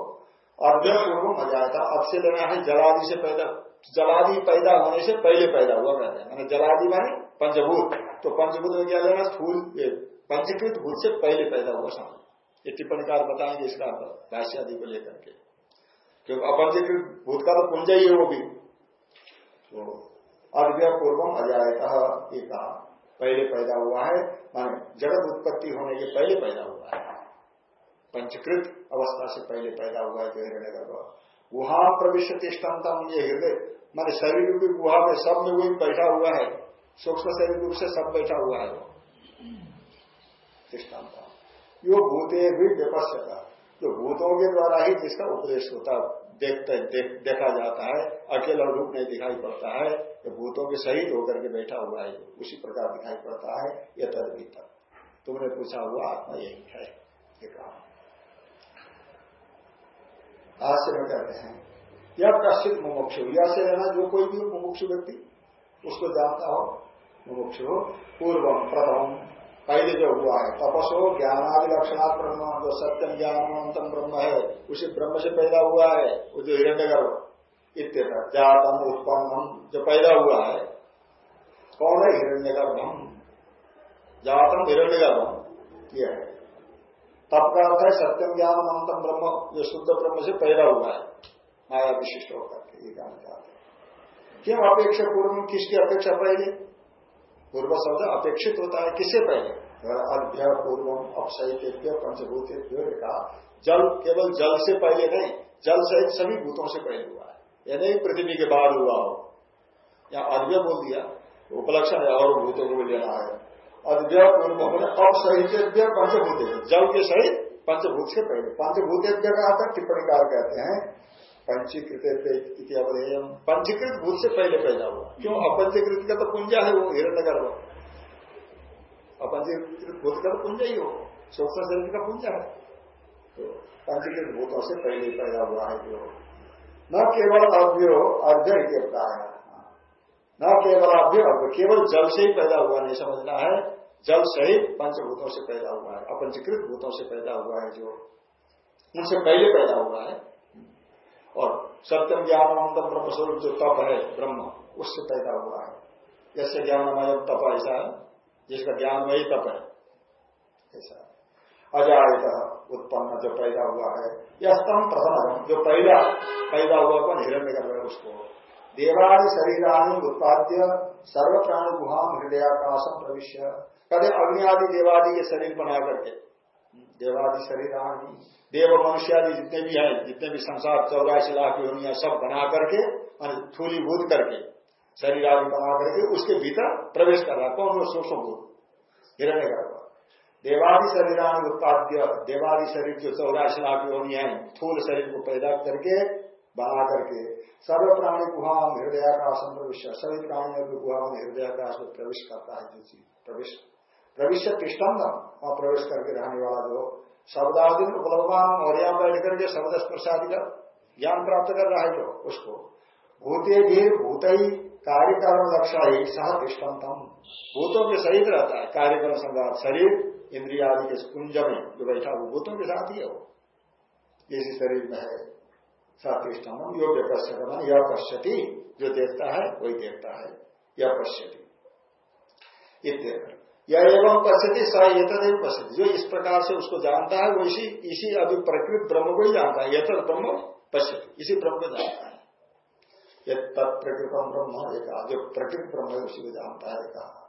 अभ्य पूर्वम अजायता अब से लेना है जलादि से पैदा। जलादि पैदा होने से पहले पैदा हुआ कहते हैं मैंने जलादि माने पंचभूत। तो पंचभूत में क्या लेना स्थूल पंचीकृत भूत से पहले पैदा हुआ समझ ये टिप्पणीकार बताएँगे इसका भाष्य आदि को लेकर के। क्योंकि अपंचीकृत भूत का तो पुंज ही है वो भी। तो अद्य पूर्वम अजायता ये कहा, पहले पैदा हुआ है, माने जगत उत्पत्ति होने के पहले पैदा हुआ है। पंचकृत अवस्था से पहले पैदा हुआ है जो हिरण्य गर्भ गुहा प्रवेश तिष्ठतम ये हृदय माने शरीर की गुहा में सब में वही बैठा हुआ है। सूक्ष्म शरीर रूप से सब बैठा हुआ है दृष्टांत यो भूते भी का जो भूतों के द्वारा ही जिसका उपदेश होता देखते देख, देखा जाता है अकेला रूप नहीं दिखाई पड़ता है ये भूतों के सहित होकर के बैठा हुआ है उसी प्रकार दिखाई पड़ता है यह तक तुमने पूछा हुआ आत्मा यही है ये कहा। हास्य में कहते हैं। यह कश्चित मुमुक्षु, या से रहना जो कोई भी मुमुक्षु व्यक्ति, उसको जानता हो, मुमुक्षु पूर्वम प्रथम पहले जो हुआ है। तपसो ज्ञानादि लक्षणात् ब्रह्म जो सत्यम ज्ञानवंतम ब्रह्म है। उसी ब्रह्म से पैदा हुआ है वो जो हिरण्य गर्भ इत्यता जातम उत्पन्नम जो पैदा हुआ है, कौन है हिरण्य गर्भम? जातम हिरण्य गर्भम यह है। तप का अर्थ है सत्यम ज्ञान अनंतम ब्रह्म जो शुद्ध ब्रह्म से पैदा हुआ है। माया विशिष्ट होकर के ये कहना चाहते हैं? क्यों अपेक्षा पूर्व किसकी अपेक्षा पहले? पूर्व शब्द अपेक्षित होता है किससे पहले? अभ्य पूर्व अपसहित पंचभूत कहा, जल केवल जल से पहले नहीं, जल सहित सभी भूतों से पहले हुआ है। यह नहीं, पृथ्वी के बाद हुआ हो। या अद्भ्य बोल दिया, उपलक्षण है और भूतों को लेना है। अद्भ्य पूर्व होने अपसहित पंचभूत जल के सहित पंचभूत से पहले। पंचभूतेभ्य का आता टिप्पणीकार कहते हैं। पंचीकृत पंचीकृत भूत से पहले पैदा हुआ। क्यों? अपंचीकृत का तो पुंजा है वो, हिरण्य गर्भ। अपंचीकृत भूत का तो पुंजा ही हो। सूक्ष्म शरीर का पुंजा है। तो पंचीकृत भूतों से पहले पैदा हुआ है जो। न केवल अव्यो अर्घ्य देवता है। न केवल अव्य केवल जल से ही पैदा हुआ नहीं समझना है, जल सहित पंचभूतों से पैदा हुआ है, अपंचीकृत भूतों से पैदा हुआ है जो, उनसे पहले पैदा हुआ है। और सत्यम ज्ञानवंतम ब्रह्म स्वरूप जो तप है, ब्रह्म, उससे पैदा हुआ है। जैसे ज्ञानमय तप ऐसा है, जिसका ज्ञानमयी तप है। ऐसा अजायत उत्पन्न जो पैदा हुआ है यह स्तम प्रथम, जो पहला पैदा हुआ कौन? हिरण्य कर रहे उसको। देवादि शरीरानी उत्पाद्य सर्व प्राणी गुहा हृदयाकाशम प्रविश्य। कदे अग्नि आदि देवादि के शरीर बना करके। देवादि शरीरानी देव मनुष्य आदि जितने भी हैं, जितने भी संसार, चौरासी लाख योनिया सब बना करके थूलीभूत करके शरीर आदि बना करके, उसके भीतर प्रवेश कर रहा कौन वो सूक्ष्म भूत? हिरण्य गर्भ। देवादि शरीरान उत्पाद्य देवादि शरीर जो चौरासी लाख योनि है थूल शरीर को पैदा करके बना करके सर्व प्राणी गुहा हृदयाकाश प्रवेश सभी प्राणियों की गुहा में हृदयाकाश में प्रवेश करता है जो प्रवेश प्रवेश तिष्ठम वहाँ प्रवेश करके रहने वाला जो शब्दादि उपलब्धान और यहाँ बैठ करके शब्द स्पर्शादि का ज्ञान प्राप्त कर रहा है जो, उसको। भूते भी भूत ही कार्यकरण लक्ष्य ही सह तिष्ठतम भूतों के सहित रहता है कार्यक्रम संघात। शरीर इंद्रिया आदि के कुंज में जो बैठा वो भूतों के साथ ही है वो। इसी शरीर में है। सातिष्ठम योग्य पश्यत यह पश्यति, जो देखता है, वही देखता है यह पश्यति। इत्यर्थ या एवं पश्यति, स एतदेव पश्यति। जो इस प्रकार से उसको जानता है, वो इसी इसी अभी प्रकृत ब्रह्म को ही जानता है। यथ ब्रह्म पश्यति। इसी ब्रह्म को जानता है। ये तत्प्रकृतम ब्रह्म एक। जो प्रकृत ब्रह्म है, उसी को जानता है कहा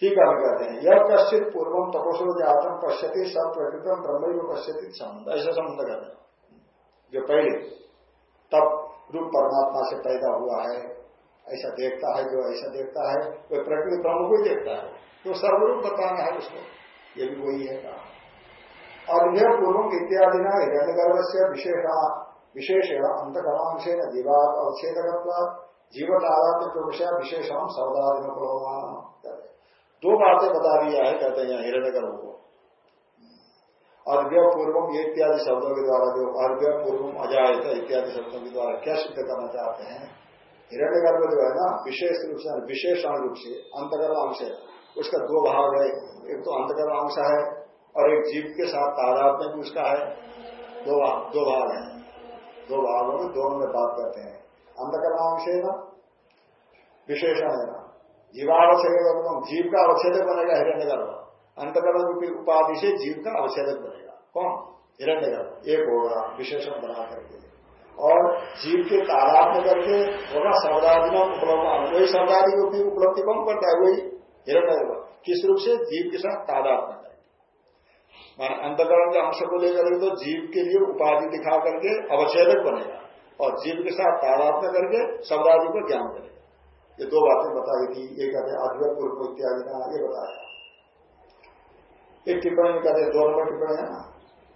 ठीक है कहते हैं। यह कश्चित पूर्वम तपसो जातम पश्यति सब प्रकृतम ब्रह्म पश्यति संबंध। ऐसा संबंध करते हैं। जो पहले तब रूप परमात्मा से पैदा हुआ है, ऐसा देखता है, जो ऐसा देखता है, वह प्रकृति ब्रह्म को ही देखता है। तो सर्वरूप बताना है उसको। ये भी वही है कहा और यह पूर्व इत्यादि ना हिरण्य गर्भ से विशेषा, विशेषण अंतकलांशेन जीवाद अवच्छेद जीवन आराध्य प्रवेश विशेषण सौदादि में दो बातें बता दिया है, कहते हैं हिरण्य गर्भ को। अर्घ्य पूर्वम ये इत्यादि शब्दों के द्वारा जो अर्घ्य पूर्वम अजायत इत्यादि शब्दों के द्वारा क्या सिद्ध करना चाहते हैं? हिरण्य गर्भ जो है ना, विशेष रूप से विशेषण रूप से अंतगर्भ अंश है। उसका दो भाग है। एक तो अंतगर्भ अंश है और एक जीव के साथ तादाद में भी उसका है। दो भाग दो भाग है। दो भागों में दोनों में बात करते हैं। अंतगर्भ अंश है ना, विशेषण है ना। जीवावच्छेद जीव का अवच्छेदक बनेगा हिरण्य गर्भ अंतकरण रूपी उपाधि से जीव का अवच्छेदक बनेगा। कौन? हिरण्य गर्भ एक होगा विशेषण बना करके। और जीव के तालाब में करके होगा शब्दादि में उपलब्ध वही शब्दादि की उपलब्धि कौन करता है? वही हिरण्य गर्भ किस रूप से? जीव के साथ तादाद में मान अंतकरण के अंश को लेकर तो जीव के लिए उपाधि दिखा करके अवच्छेदक बनेगा। और जीव के साथ तादाद में करके शब्दादि को ज्ञान करेगा ये दो बातें बताई थी। एक हैं आध्यात्म पूर्व इत्यादि का ये बताया। एक टिप्पणी में कहते हैं, दो नंबर टिप्पणी है ना।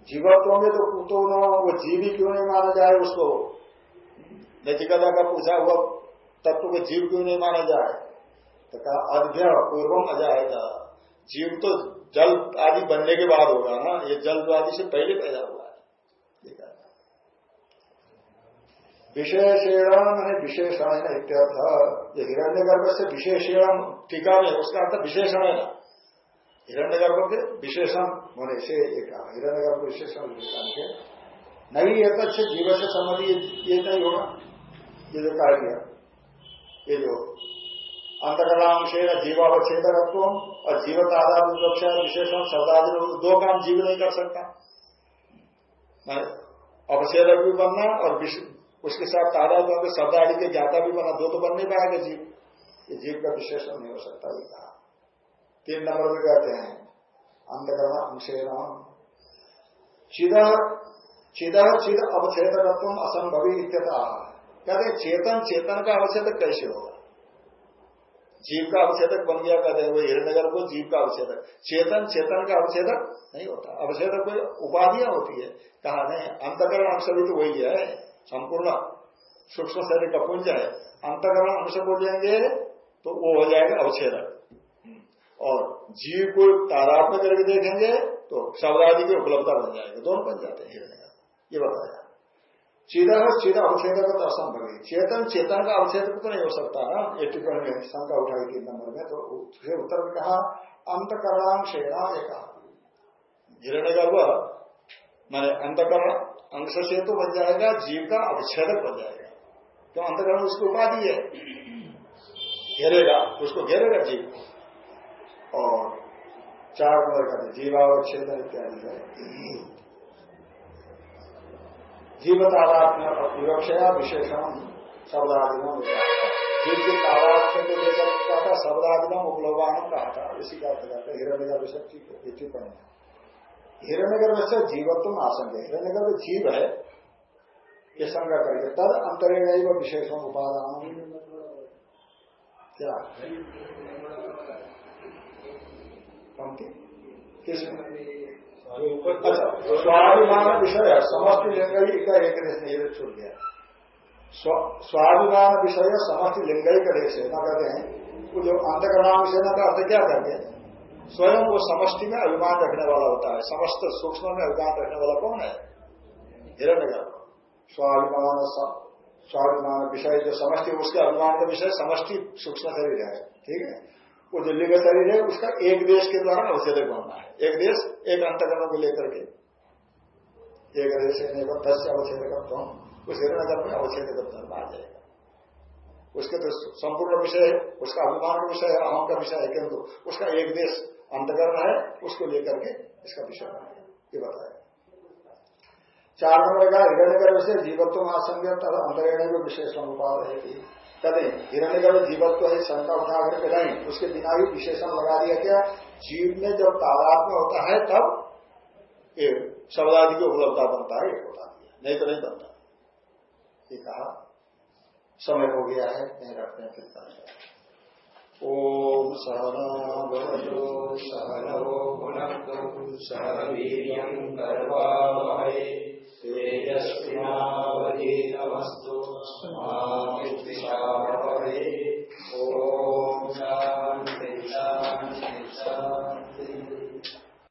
जीवत्व में तो तो न वो जीवी क्यों नहीं माना जाए उसको? नचिकता का पूछा हुआ तत्व को जीव क्यों नहीं माना जाए? तो कहा अध्य पूर्वम अजाएगा जीव तो जल आदि बनने के बाद होगा ना, ये जल आदि से पहले पैदा हुआ विशेषेण मैंने विशेषण है इत्यर्थ। ये हिरण्य गर्भ से विशेषण टीका में उसका अर्थ विशेषण है ना हिरण्य गर्भ के विशेषण होने से एक हिरण्य गर्भ विशेषण नहीं ये अच्छे जीवन से संबंधी ये नहीं होगा। ये जो कहा गया, ये जो अंतकलांशेन जीवावच्छेदकत्व और जीवत आधार विवक्षा विशेषण शब्दादि दो काम जीव नहीं कर सकता। अवच्छेदक भी बनना और उसके साथ तादाद शब्द आदि के ज्ञाता भी बना दो तो बन नहीं पाएगा जीव। ये जीव का विशेषण नहीं हो सकता, ये कहा। तीन नंबर में कहते हैं अंधकरण अंशेन चिद चिद चिद अवच्छेदकत्व असंभवी इत्यता। कहते चेतन चेतन का अवच्छेदक कैसे होगा? जीव का अवच्छेदक बन गया, कहते हैं वो हिरण्यगर को जीव का अवच्छेदक चेतन चेतन का अवच्छेदक नहीं होता। अवच्छेदक कोई उपाधियाँ होती है। कहा, नहीं, अंतकरण अंश भी तो वही है, संपूर्ण सूक्ष्म शरीर का पुंज है। अंतकरण अंश जाएँगे तो वो हो जाएगा अवच्छेदक और जीव को ताराप में करके देखेंगे तो शब्दादि की उपलब्धता बन जाएगी, दोनों बन जाते हैं, ये बताया। सीधा सीधा अवच्छेदक तो असंभव है। चेतन चेतन का अवच्छेदक तो नहीं हो सकता ना। ये टिप्पणी में शंका उठाई तीन नंबर में तो उसके उत्तर में कहा अंतकरणांशेना एक। कहा हिरण्य गर्भ मैंने अंतकरण, अंश से तो बन जाएगा, जीव का अवच्छेदक बन जाएगा। तो अंतकरण उसकी उपाधि है। घेरेगा, उसको घेरेगा जीव। और चार नंबर का जीवावच्छेदन इत्यादि है। जीवतादात्म्य विवक्षया विशेषण शब्दादिनम जीव के तादात्म्य को लेकर कहा था शब्दादिनम उपलब्धान कहा था इसी का अर्थ करते हिरण्य का विषय टिप्पणी हिरण्यगर्भ से जीवत्व आशंक है। हिरण्यगर्भ जीव है, ये शंका करके तद अंतरेण विशेषण उपादान क्या? पंक्ति? किस अच्छा स्वाभिमान विषय समस्त लिंगई का एक देश नहीं छूट गया। स्वाभिमान विषय समस्त लिंगई का देश है। ना कहते हैं। वो जो अंतकरणाम सेना का अर्थ क्या करते हैं? स्वयं वो समष्टि में अभिमान रखने वाला होता है। समस्त सूक्ष्म में अभिमान रखने वाला कौन है? हिरण्य स्वाभिमान स्वाभिमान विषय जो समष्टि उसके अभिमान का विषय समष्टि सूक्ष्म शरीर है। ठीक है? वो जो लिंग शरीर है, उसका एक देश के द्वारा अवच्छेदक बनना है। एक देश, एक अंतकरण को लेकर के। एक देश दस से अवच्छेदक उस हिरण्य में अवच्छेदक धर्म आ जाएगा। उसके तो संपूर्ण विषय है, उसका अभिमान का विषय है, अहम का विषय है, किंतु उसका एक देश अंतकरण है, उसको लेकर के इसका विषय बनाया ये बताया। चार नंबर का हृदय से जीवत्व आसंग तथा अंतरण को विशेष अनुपात है। कहते हिरण्य गर्भ जीवत्व है शंका उठा करके नहीं, उसके बिना भी विशेषण लगा दिया क्या जीव में जब तादाद में होता है, तब ये शब्दादि की उपलब्धता बनता है, एक बता नहीं तो नहीं बनता। ये कहा, समय हो गया है, नहीं रखते हैं फिर ओम सहनो सहनो सहवीर्यं तेजस्विनावधीतमस्तु मामिषावहे ॐ शान्ति शान्ति